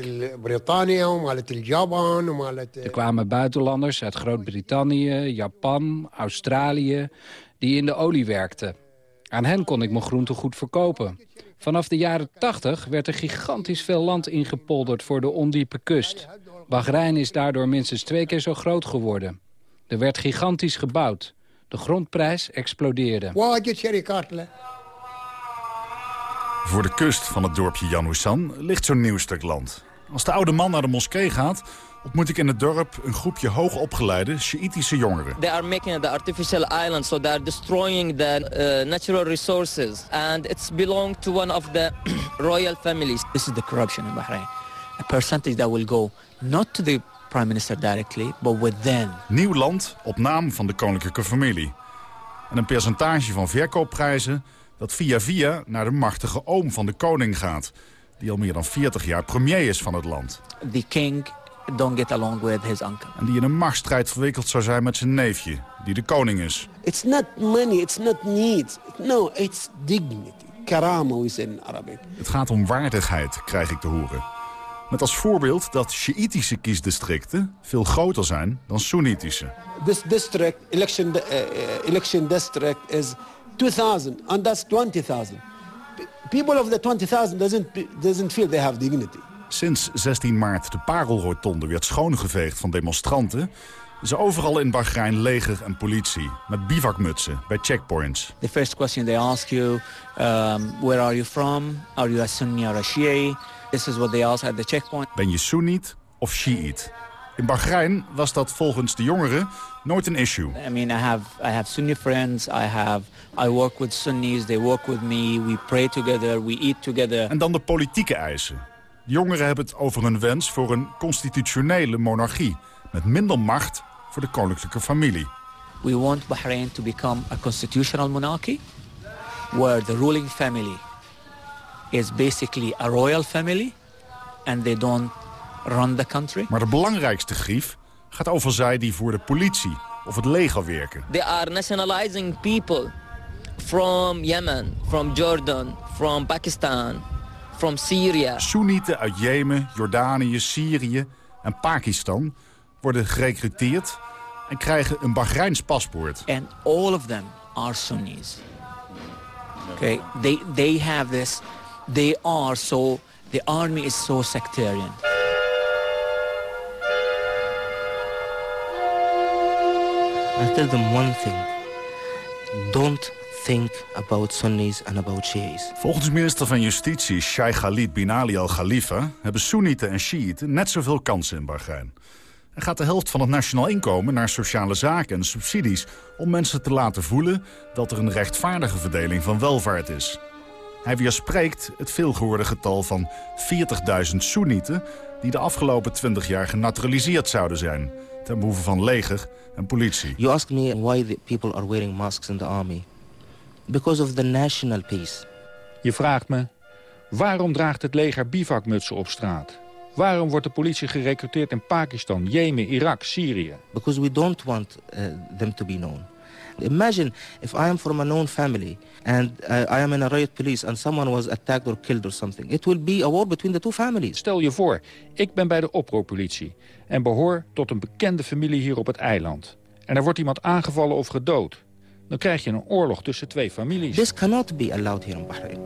Er kwamen buitenlanders uit Groot-Brittannië, Japan, Australië... die in de olie werkten. Aan hen kon ik mijn groenten goed verkopen. Vanaf de jaren 80 werd er gigantisch veel land ingepolderd voor de ondiepe kust. Bahrein is daardoor minstens twee keer zo groot geworden. Er werd gigantisch gebouwd. De grondprijs explodeerde. Voor de kust van het dorpje Janussan ligt zo'n nieuw stuk land. Als de oude man naar de moskee gaat, ontmoet ik in het dorp een groepje hoogopgeleide Sjiitische jongeren. They are making the artificial island, so they are destroying the uh, natural resources. And it's belong to one of the royal families. This is the corruption in Bahrain. A percentage that will go not to the prime minister directly, but within. Nieuw land op naam van de koninklijke familie. En een percentage van verkoopprijzen dat via via naar de machtige oom van de koning gaat... die al meer dan 40 jaar premier is van het land. The king don't get along with his uncle. En die in een machtsstrijd verwikkeld zou zijn met zijn neefje, die de koning is. It's not money, it's not needs. No, it's dignity. Karama, we say in Arabic. Het gaat om waardigheid, krijg ik te horen. Met als voorbeeld dat Sjiïtische kiesdistricten veel groter zijn dan Soenitische. This district, election, uh, election district is 2000, and that's 20,000. People of the 20,000 doesn't, doesn't feel they have dignity. Sinds 16 maart de Parelrotonde werd schoongeveegd van demonstranten... is er overal in Bahrein leger en politie met bivakmutsen bij checkpoints. The first question they ask you, um, where are you from? Are you a Sunni or a Shia? This is what they ask at the checkpoint. Ben je Soeniet of Shiite? In Bahrein was dat volgens de jongeren nooit een issue. I mean, I have I have Sunni friends. I have I work with Sunnis. They work with me. We pray together. We eat together. En dan de politieke eisen. De jongeren hebben het over hun wens voor een constitutionele monarchie met minder macht voor de koninklijke familie. We want Bahrain to become a constitutional monarchy where the ruling family is basically a royal family and they don't run the country. Maar de belangrijkste grief gaat over zij die voor de politie of het leger werken. They are nationalizing people from Yemen, from Jordan, from Pakistan, from Syria. Soenieten uit Jemen, Jordanië, Syrië en Pakistan worden gerecruiteerd en krijgen een Bahreins paspoort. And all of them are Sunnis. Okay, they they have this. They are so. The army is so sectarian. I tell them one thing. Don't think about Sunnis and about Shias. Volgens minister van Justitie Sheikh Khalid bin Ali al-Khalifa... hebben Soenieten en Shiiten net zoveel kansen in Bahrein. Er gaat de helft van het nationaal inkomen naar sociale zaken en subsidies... om mensen te laten voelen dat er een rechtvaardige verdeling van welvaart is. Hij weerspreekt het veelgehoorde getal van 40.000 Soenieten... die de afgelopen 20 jaar genaturaliseerd zouden zijn... ten behoeve van leger en politie. You ask me why the people are wearing masks in the army. Because of the national peace. Je vraagt me, waarom draagt het leger bivakmutsen op straat? Waarom wordt de politie gerecruiteerd in Pakistan, Jemen, Irak, Syrië? Because we don't want uh, them to be known. Imagine if I am from a known family and uh, I am in a riot police and someone was attacked or killed or something. It will be a war between the two families. Stel je voor, ik ben bij de oproerpolitie en behoor tot een bekende familie hier op het eiland. En er wordt iemand aangevallen of gedood. Dan krijg je een oorlog tussen twee families. This cannot be allowed here in Bahrain.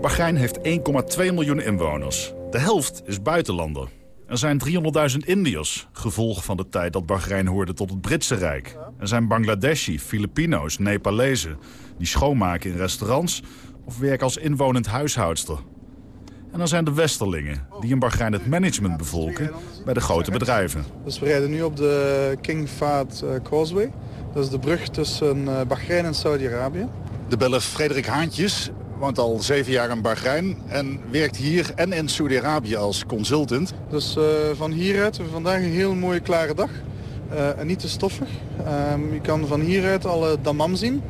Bahrein heeft 1,2 miljoen inwoners. De helft is buitenlander. Er zijn 300.000 Indiërs, gevolg van de tijd dat Bahrein hoorde tot het Britse Rijk. Er zijn Bangladeshi, Filipino's, Nepalezen... die schoonmaken in restaurants of werken als inwonend huishoudster. En dan zijn de Westerlingen, die in Bahrein het management bevolken bij de grote bedrijven. Dus we rijden nu op de King Fahd eh, Causeway. Dat is de brug tussen eh, Bahrein en Saudi-Arabië. De bellen Frederik Haantjes woont al zeven jaar in Bahrein en werkt hier en in Saudi-Arabië als consultant. Dus uh, van hieruit hebben we vandaag een heel mooie klare dag. Uh, en niet te stoffig. Um, je kan van hieruit alle Dammam zien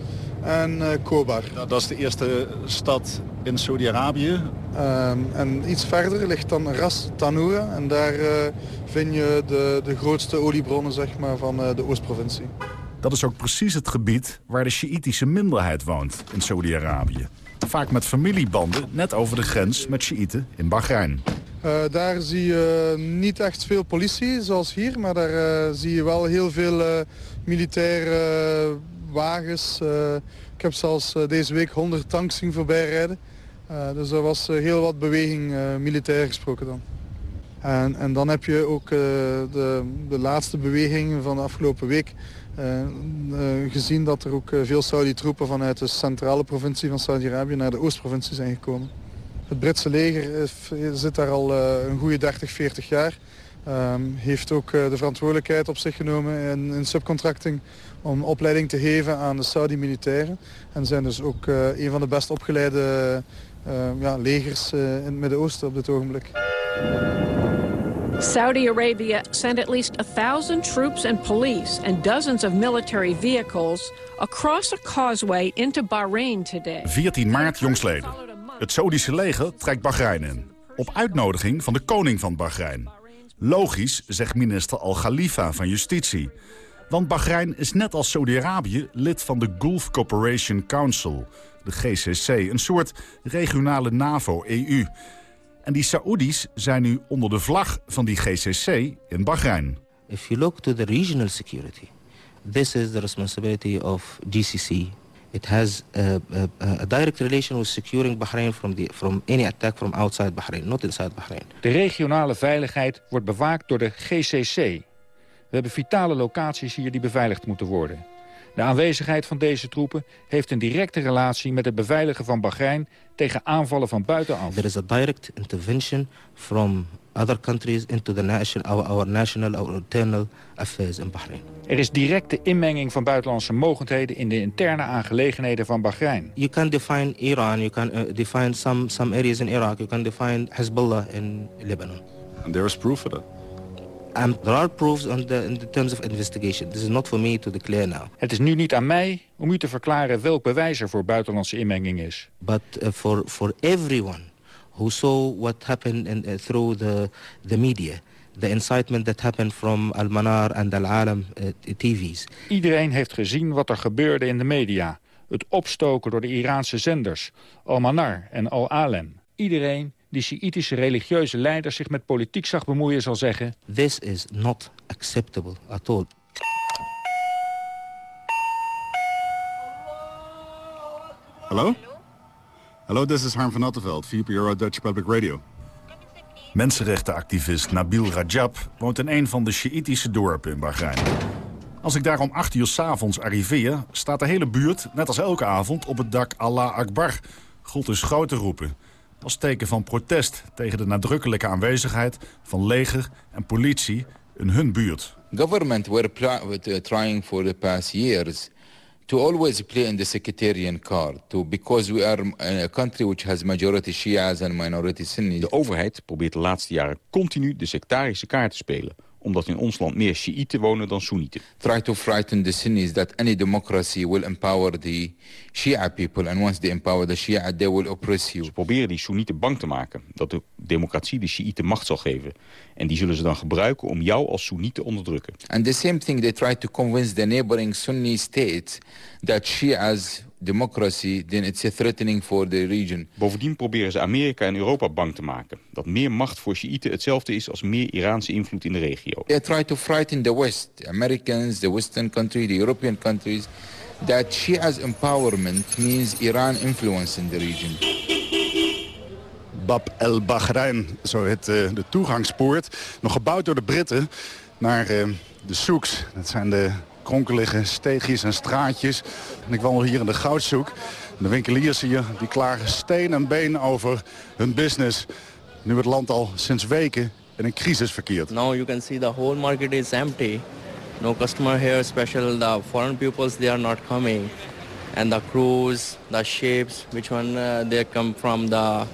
en uh, Kobar. Dat is de eerste stad in Saudi-Arabië. Um, en iets verder ligt dan Ras Tanura. En daar vind je de, de grootste oliebronnen zeg maar, van de Oostprovincie. Dat is ook precies het gebied waar de Sjiïtische minderheid woont in Saudi-Arabië. Vaak met familiebanden, net over de grens met Sjiïten in Bahrein. Uh, daar zie je niet echt veel politie, zoals hier. Maar daar uh, zie je wel heel veel uh, militaire wagens. ik heb zelfs deze week 100 tanks zien voorbij rijden. dus er was heel wat beweging, militair gesproken dan. En, en dan heb je ook de, de laatste beweging van de afgelopen week... Uh, uh, gezien dat er ook uh, veel Saudi-troepen vanuit de centrale provincie van Saudi-Arabië naar de Oostprovincie zijn gekomen. Het Britse leger zit daar al een goede 30, 40 jaar. Um, heeft ook de verantwoordelijkheid op zich genomen in, in, subcontracting om opleiding te geven aan de Saudi-militairen. En zijn dus ook een van de best opgeleide ja, legers in het Midden-Oosten op dit ogenblik. Saudi Arabia sent at least a thousand troops and police and dozens of military vehicles across a causeway into Bahrain today. 14 maart jongsleden. Het Saudische leger trekt Bahrein in. Op uitnodiging van de koning van Bahrein. Logisch, zegt minister Al-Khalifa van Justitie. Want Bahrein is net als Saudi-Arabië lid van de Gulf Cooperation Council, de GCC, een soort regionale NAVO-EU. En die Saoedi's zijn nu onder de vlag van die GCC in Bahrein. If you look to the regional security, this is the responsibility of GCC. It has a, a, a direct relation with securing Bahrain from, the, from any attack from outside Bahrain, not inside Bahrain. De regionale veiligheid wordt bewaakt door de GCC. We hebben vitale locaties hier die beveiligd moeten worden. De aanwezigheid van deze troepen heeft een directe relatie met het beveiligen van Bahrein tegen aanvallen van buitenaf. There is a direct intervention from other countries into the national, our, our national, our internal affairs in Bahrain. Er is directe inmenging van buitenlandse mogendheden in de interne aangelegenheden van Bahrein. You can define Iran, you can uh, define some, some areas in Iraq, you can define Hezbollah in Lebanon. And there is proof for that. And there are proofs on the, in the terms of investigation. This is not for me to declare now. Het is nu niet aan mij om u te verklaren welk bewijs er voor buitenlandse inmenging is. But uh, for, for everyone who saw what happened in, uh, through the, the media, the incitement that happened from Al-Manar and Al-Alam uh, TV's. Iedereen heeft gezien wat er gebeurde in de media. Het opstoken door de Iraanse zenders, Al-Manar en Al-Alam. Iedereen die Sjiitische religieuze leider zich met politiek zag bemoeien zal zeggen... This is not acceptable at all. Hallo? Hallo, this is Harm van Attenveld, VPRO Dutch Public Radio. Mensenrechtenactivist Nabil Rajab woont in een van de Sjiitische dorpen in Bahrein. Als ik daar om 8 uur s'avonds arriveer, staat de hele buurt, net als elke avond, op het dak Allah Akbar. God is groot te roepen. Als teken van protest tegen de nadrukkelijke aanwezigheid van leger en politie in hun buurt. Government were trying for the past years to always play in the sectarian card. To, because we are a country which has majority Shias and minority Sunnis. De overheid probeert de laatste jaren continu de sectarische kaart te spelen omdat in ons land meer Shiiten wonen dan Soenieten. Try to frighten the Sunnis that any democracy will empower the Shia people and once they empower the Shia they will oppress you. Ze proberen die Soenieten bang te maken dat de democratie de Shiiten macht zal geven en die zullen ze dan gebruiken om jou als Soeniet te onderdrukken. And the same thing they try to convince the neighboring Sunni states that Shias democracy, then it's a threatening for the region. Bovendien proberen ze Amerika en Europa bang te maken. Dat meer macht voor Shiiten hetzelfde is als meer Iraanse invloed in de regio. They try to frighten the West, the Americans, the Western countries, the European countries, that Shia's empowerment means Iran influence in the region. Bab el Bahrein, zo heet uh, de toegangspoort. Nog gebouwd door de Britten naar uh, de souks. Dat zijn de kronkelige steegjes en straatjes. En ik wandel hier in de goudzoek. De winkeliers hier, die klagen steen en been over hun business. Nu het land al sinds weken in een crisis verkeert. Now you can see the whole market is empty. No customer here, especially the foreign peoples, they are not coming. And the crews, the ships, which one uh, they come from the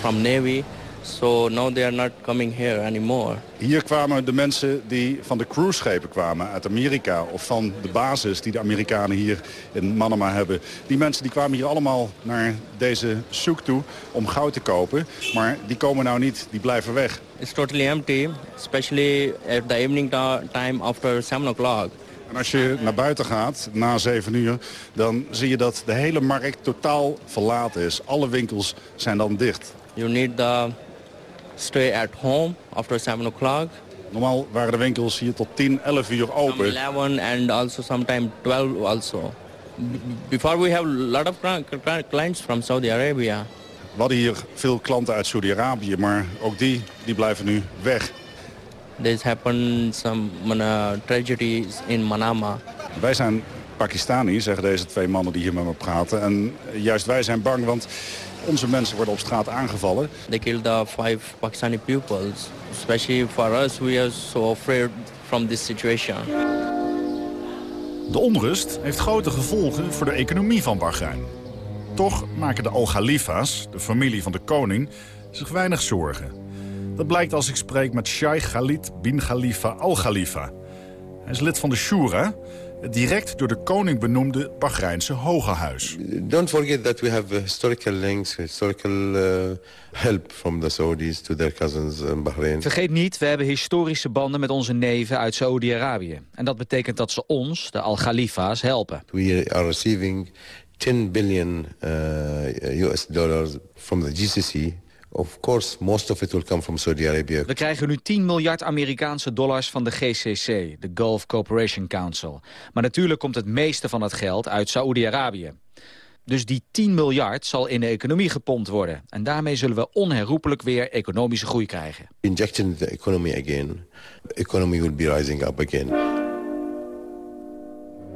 from Navy. So now they are not coming here anymore. Hier kwamen de mensen die van de cruiseschepen kwamen uit Amerika... of van de basis die de Amerikanen hier in Manama hebben. Die mensen die kwamen hier allemaal naar deze zoek toe om goud te kopen. Maar die komen nou niet, die blijven weg. It's totally empty, especially at the evening time after 7 o'clock. En als je naar buiten gaat, na 7 uur, dan zie je dat de hele markt totaal verlaten is. Alle winkels zijn dan dicht. You need the stay at home after 7 o'clock. Normaal waren de winkels hier tot 10, 11 uur open. 11 and also sometimes 12 also. Before we have a lot of clients from Saudi Arabia. We hadden hier veel klanten uit Saudi-Arabië, maar ook die, die blijven nu weg. There's happened some uh, tragedies in Manama. Wij zijn Pakistani, zeggen deze twee mannen die hier met me praten. En juist wij zijn bang, want onze mensen worden op straat aangevallen. They killed the five Pakistani pupils. Especially for us, we are so afraid from this situation. De onrust heeft grote gevolgen voor de economie van Bahrein. Toch maken de Al-Khalifa's, de familie van de koning, zich weinig zorgen. Dat blijkt als ik spreek met Sheikh Khalid bin Khalifa Al-Khalifa. Hij is lid van de Shura, Het direct door de koning benoemde Bahreinse Hoge Huis. Don't forget that we have historical links, historical uh, help from the Saudis to their cousins in Bahrain. Vergeet niet, we hebben historische banden met onze neven uit Saudi-Arabië. En dat betekent dat ze ons, de Al-Khalifa's, helpen. We are receiving 10 billion uh, US dollars from the GCC Of course, most of it will come from Saudi Arabia. We krijgen nu 10 miljard Amerikaanse dollars van de GCC, de Gulf Cooperation Council. Maar natuurlijk komt het meeste van het geld uit Saoedi-Arabië. Dus die 10 miljard zal in de economie gepompt worden. En daarmee zullen we onherroepelijk weer economische groei krijgen. Injecting the economy again. The economy will be rising up again.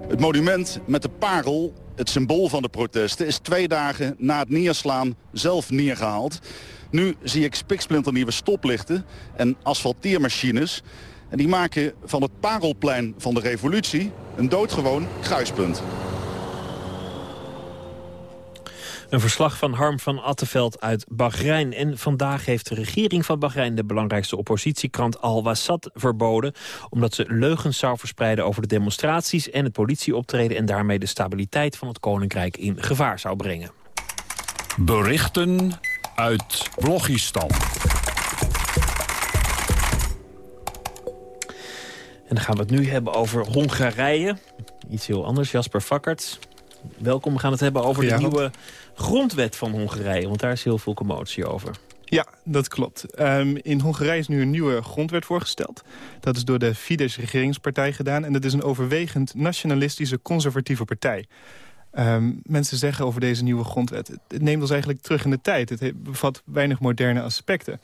Het monument met de parel, het symbool van de protesten... is twee dagen na het neerslaan zelf neergehaald. Nu zie ik spiksplinternieuwe stoplichten en asfalteermachines. En die maken van het parelplein van de revolutie een doodgewoon kruispunt. Een verslag van Harm van Attenveld uit Bahrein. En vandaag heeft de regering van Bahrein de belangrijkste oppositiekrant Al-Wassad verboden... omdat ze leugens zou verspreiden over de demonstraties en het politieoptreden... en daarmee de stabiliteit van het koninkrijk in gevaar zou brengen. Berichten uit Blogistan. En dan gaan we het nu hebben over Hongarije. Iets heel anders, Jasper Fakkert. Welkom, we gaan het hebben over de nieuwe grondwet van Hongarije. Want daar is heel veel commotie over. Ja, dat klopt. Um, in Hongarije is nu een nieuwe grondwet voorgesteld. Dat is door de Fidesz-regeringspartij gedaan. En dat is een overwegend nationalistische conservatieve partij. Um, mensen zeggen over deze nieuwe grondwet... het neemt ons eigenlijk terug in de tijd. Het bevat weinig moderne aspecten.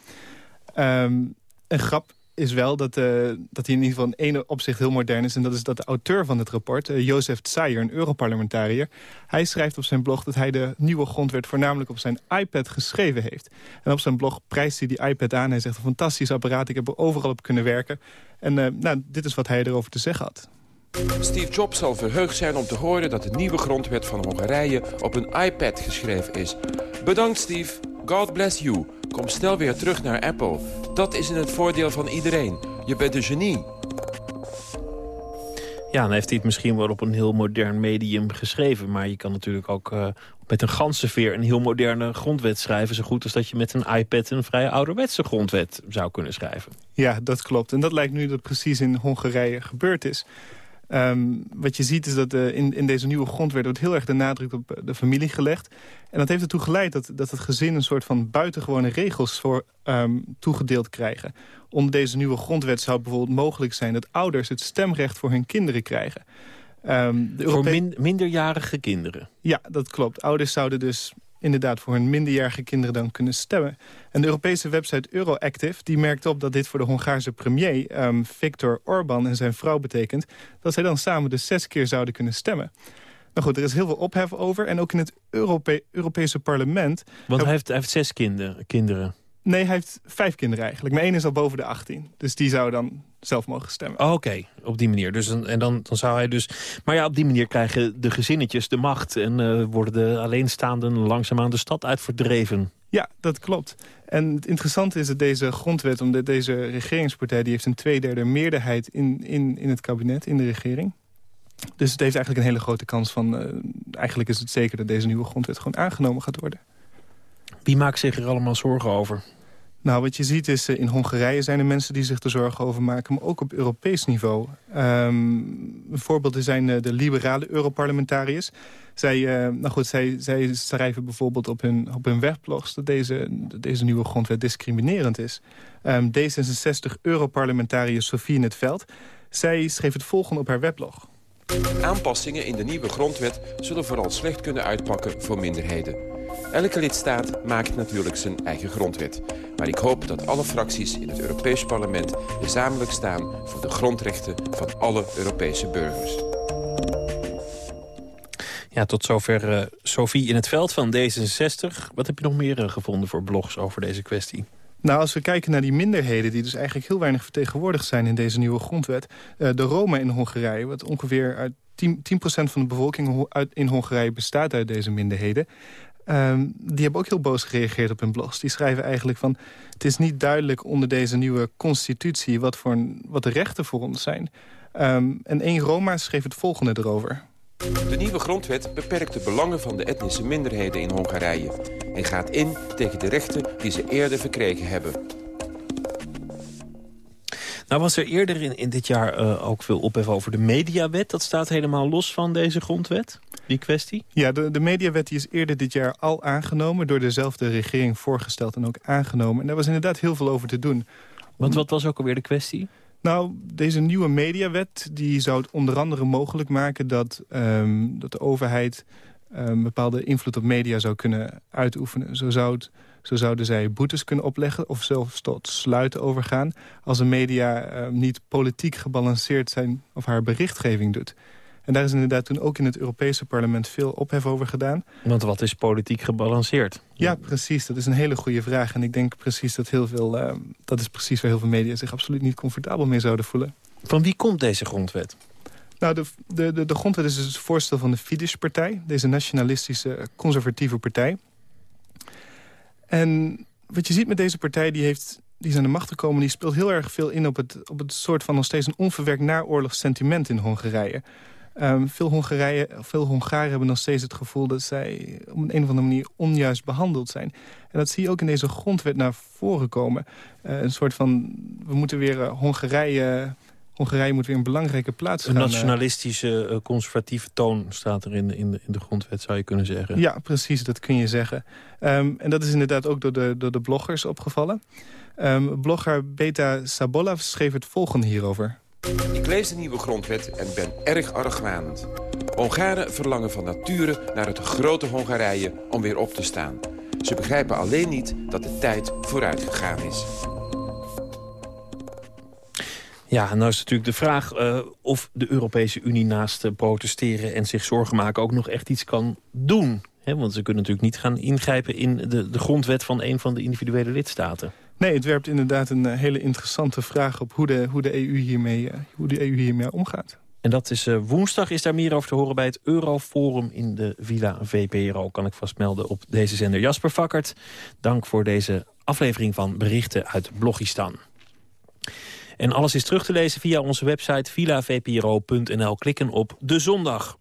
Um, een grap is wel dat, uh, dat hij in ieder geval in één opzicht heel modern is. En dat is dat de auteur van het rapport, uh, Jozef Tsayer, een Europarlementariër... hij schrijft op zijn blog dat hij de nieuwe grondwet voornamelijk op zijn iPad geschreven heeft. En op zijn blog prijst hij die iPad aan. Hij zegt, een fantastisch apparaat, ik heb er overal op kunnen werken. En uh, nou, dit is wat hij erover te zeggen had. Steve Jobs zal verheugd zijn om te horen dat de nieuwe grondwet van Hongarije op een iPad geschreven is. Bedankt Steve, God bless you. Kom snel weer terug naar Apple. Dat is in het voordeel van iedereen. Je bent een genie. Ja, dan heeft hij het misschien wel op een heel modern medium geschreven. Maar je kan natuurlijk ook uh, met een ganzenveer een heel moderne grondwet schrijven. Zo goed als dat je met een iPad een vrij ouderwetse grondwet zou kunnen schrijven. Ja, dat klopt. En dat lijkt nu dat precies in Hongarije gebeurd is. Um, wat je ziet is dat uh, in, in deze nieuwe grondwet wordt heel erg de nadruk op de familie gelegd. En dat heeft ertoe geleid dat, dat het gezin een soort van buitengewone regels voor um, toegedeeld krijgen. Onder deze nieuwe grondwet zou bijvoorbeeld mogelijk zijn dat ouders het stemrecht voor hun kinderen krijgen. Um, de Voor min, minderjarige kinderen? Ja, dat klopt. Ouders zouden dus inderdaad voor hun minderjarige kinderen dan kunnen stemmen. En de Europese website Euroactive die merkt op dat dit voor de Hongaarse premier um, Viktor Orban en zijn vrouw betekent... dat zij dan samen dus zes keer zouden kunnen stemmen. Nou goed, er is heel veel ophef over. En ook in het Europe Europese parlement... Want hij heeft, hij heeft zes kinder, kinderen. Nee, hij heeft vijf kinderen eigenlijk. Maar één is al boven de 18. Dus die zou dan zelf mogen stemmen. Oh, Oké, op die manier. Dus, en dan, dan zou hij dus... Maar ja, op die manier krijgen de gezinnetjes de macht... en uh, worden de alleenstaanden langzaamaan de stad uit verdreven. Ja, dat klopt. En het interessante is dat deze grondwet... omdat deze regeringspartij die heeft een tweederde meerderheid in, in, in het kabinet, in de regering... Dus het heeft eigenlijk een hele grote kans van... Uh, eigenlijk is het zeker dat deze nieuwe grondwet gewoon aangenomen gaat worden. Wie maakt zich er allemaal zorgen over? Nou, wat je ziet is, uh, in Hongarije zijn er mensen die zich er zorgen over maken... maar ook op Europees niveau. Um, voorbeelden zijn uh, de liberale Europarlementariërs. Zij, uh, nou goed, zij, zij schrijven bijvoorbeeld op hun, op hun webblogs... dat deze, deze nieuwe grondwet discriminerend is. Um, D66-Europarlementariër Sofie in het Veld... zij schreef het volgende op haar weblog. Aanpassingen in de nieuwe grondwet zullen vooral slecht kunnen uitpakken voor minderheden. Elke lidstaat maakt natuurlijk zijn eigen grondwet. Maar ik hoop dat alle fracties in het Europees Parlement gezamenlijk staan voor de grondrechten van alle Europese burgers. Ja, tot zover uh, Sophie in het veld van D66. Wat heb je nog meer uh, gevonden voor blogs over deze kwestie? Nou, als we kijken naar die minderheden... die dus eigenlijk heel weinig vertegenwoordigd zijn in deze nieuwe grondwet... Uh, de Roma in Hongarije, wat ongeveer uit 10%, 10 van de bevolking in Hongarije bestaat uit deze minderheden... Um, die hebben ook heel boos gereageerd op hun blogs. Die schrijven eigenlijk van... het is niet duidelijk onder deze nieuwe constitutie... wat, voor een, wat de rechten voor ons zijn. Ehm, en één Roma schreef het volgende erover. De nieuwe grondwet beperkt de belangen van de etnische minderheden in Hongarije... en gaat in tegen de rechten die ze eerder verkregen hebben. Nou was er eerder in, in dit jaar uh, ook veel ophef over de mediawet. Dat staat helemaal los van deze grondwet, die kwestie? Ja, de, de mediawet die is eerder dit jaar al aangenomen... door dezelfde regering voorgesteld en ook aangenomen. En daar was inderdaad heel veel over te doen. Want wat was ook alweer de kwestie? Nou, deze nieuwe mediawet die zou het onder andere mogelijk maken... dat, um, dat de overheid um, bepaalde invloed op media zou kunnen uitoefenen. Zo, zou het, zo zouden zij boetes kunnen opleggen of zelfs tot sluiten overgaan... als de media um, niet politiek gebalanceerd zijn of haar berichtgeving doet. En daar is inderdaad toen ook in het Europese parlement veel ophef over gedaan. Want wat is politiek gebalanceerd? Ja, precies. Dat is een hele goede vraag. En ik denk precies dat heel veel, uh, dat is precies waar heel veel media zich absoluut niet comfortabel mee zouden voelen. Van wie komt deze grondwet? Nou, de, de, de, de grondwet is dus het voorstel van de Fidesz-partij. Deze nationalistische conservatieve partij. En wat je ziet met deze partij, die heeft die is aan de macht gekomen... die speelt heel erg veel in op het, op het soort van nog steeds een onverwerkt naoorlogs sentiment in Hongarije. Um, veel, Hongarije, veel Hongaren hebben nog steeds het gevoel dat zij op een, een of andere manier onjuist behandeld zijn. En dat zie je ook in deze grondwet naar voren komen. Uh, een soort van, we moeten weer uh, Hongarije... Hongarije moet weer een belangrijke plaats een gaan. Een nationalistische, uh, conservatieve toon staat er in, in, de, in de grondwet, zou je kunnen zeggen. Ja, precies, dat kun je zeggen. Um, en dat is inderdaad ook door de, door de bloggers opgevallen. Um, blogger Beta Sabola schreef het volgende hierover. Ik lees de nieuwe grondwet en ben erg argwanend. Hongaren verlangen van nature naar het grote Hongarije om weer op te staan. Ze begrijpen alleen niet dat de tijd vooruit gegaan is. Ja, en nou is natuurlijk de vraag uh, of de Europese Unie naast uh, protesteren en zich zorgen maken ook nog echt iets kan doen. Want ze kunnen natuurlijk niet gaan ingrijpen in de, de grondwet van een van de individuele lidstaten. Nee, het werpt inderdaad een uh, hele interessante vraag op hoe de, hoe de, EU, hiermee, uh, hoe de EU hiermee omgaat. En dat is uh, woensdag, is daar meer over te horen bij het Euroforum in de Villa VPRO. Kan ik vast melden op deze zender. Jasper Vakkert, dank voor deze aflevering van Berichten uit Blogistan. En alles is terug te lezen via onze website villavpro.nl. Klikken op de zondag.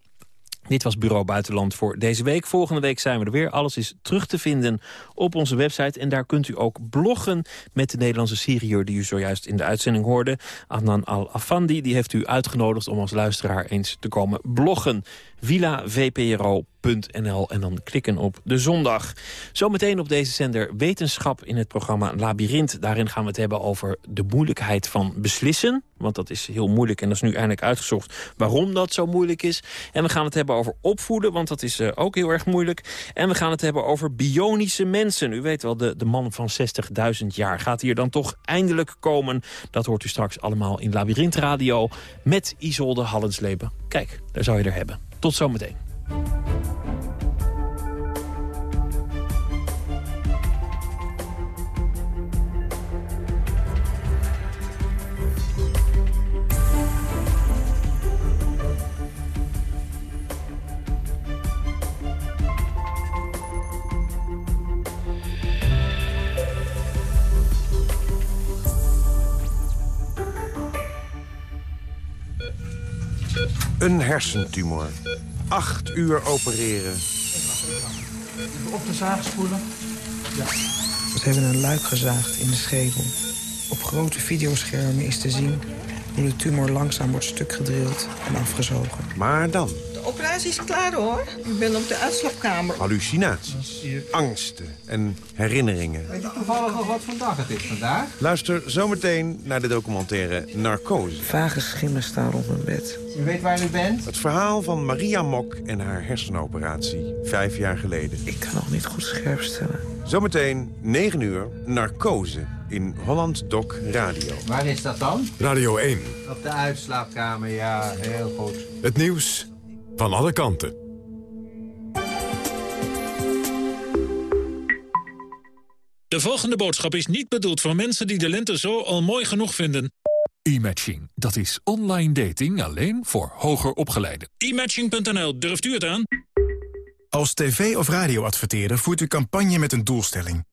Dit was Bureau Buitenland voor deze week. Volgende week zijn we er weer. Alles is terug te vinden op onze website. En daar kunt u ook bloggen met de Nederlandse Syriër... die u zojuist in de uitzending hoorde. Adnan Al-Afandi die heeft u uitgenodigd om als luisteraar eens te komen bloggen. villavpro.nl en dan klikken op de zondag. Zometeen op deze zender wetenschap in het programma Labyrinth. Daarin gaan we het hebben over de moeilijkheid van beslissen. Want dat is heel moeilijk en dat is nu eindelijk uitgezocht waarom dat zo moeilijk is. En we gaan het hebben over opvoeden, want dat is uh, ook heel erg moeilijk. En we gaan het hebben over bionische mensen. U weet wel, de, de man van 60.000 jaar gaat hier dan toch eindelijk komen. Dat hoort u straks allemaal in Labyrinth Radio met Isolde Hallensleben. Kijk, daar zou je er hebben. Tot zometeen. Een hersentumor. Acht uur opereren. Op de zaag spoelen. Ja. We hebben een luik gezaagd in de schedel. Op grote videoschermen is te zien hoe de tumor langzaam wordt stukgedrild en afgezogen. Maar dan? Operatie is klaar hoor. Ik ben op de uitslaapkamer. Hallucinaties, angsten en herinneringen. Weet je toevallig nog wat vandaag het is vandaag? Luister zometeen naar de documentaire Narcose. Vage schimmen staan rond mijn bed. U weet waar u bent? Het verhaal van Maria Mok en haar hersenoperatie, vijf jaar geleden. Ik kan nog niet goed scherp stellen. Zometeen 9 uur Narcose in Holland Doc Radio. Waar is dat dan? Radio 1. Op de uitslaapkamer, ja, heel goed. Het nieuws van alle kanten. De volgende boodschap is niet bedoeld voor mensen die de lente zo al mooi genoeg vinden. E-matching, dat is online dating alleen voor hoger opgeleiden. E-matching.nl, durft u het aan? Als tv- of radioadverteerder voert u campagne met een doelstelling.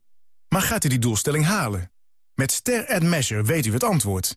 Maar gaat u die doelstelling halen? Met Ster Ad Measure weet u het antwoord.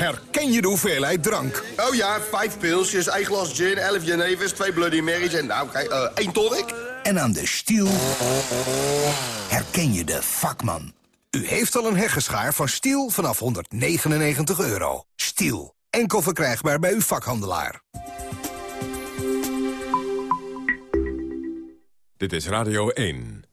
herken je de hoeveelheid drank. Oh ja, vijf pilsjes, één glas gin, elf Genevers, twee Bloody Marys en nou, kijk, uh, één tonic. En aan de stiel herken je de vakman. U heeft al een heggeschaar van Stiel vanaf 199 euro. Stiel, enkel verkrijgbaar bij uw vakhandelaar. Dit is Radio 1.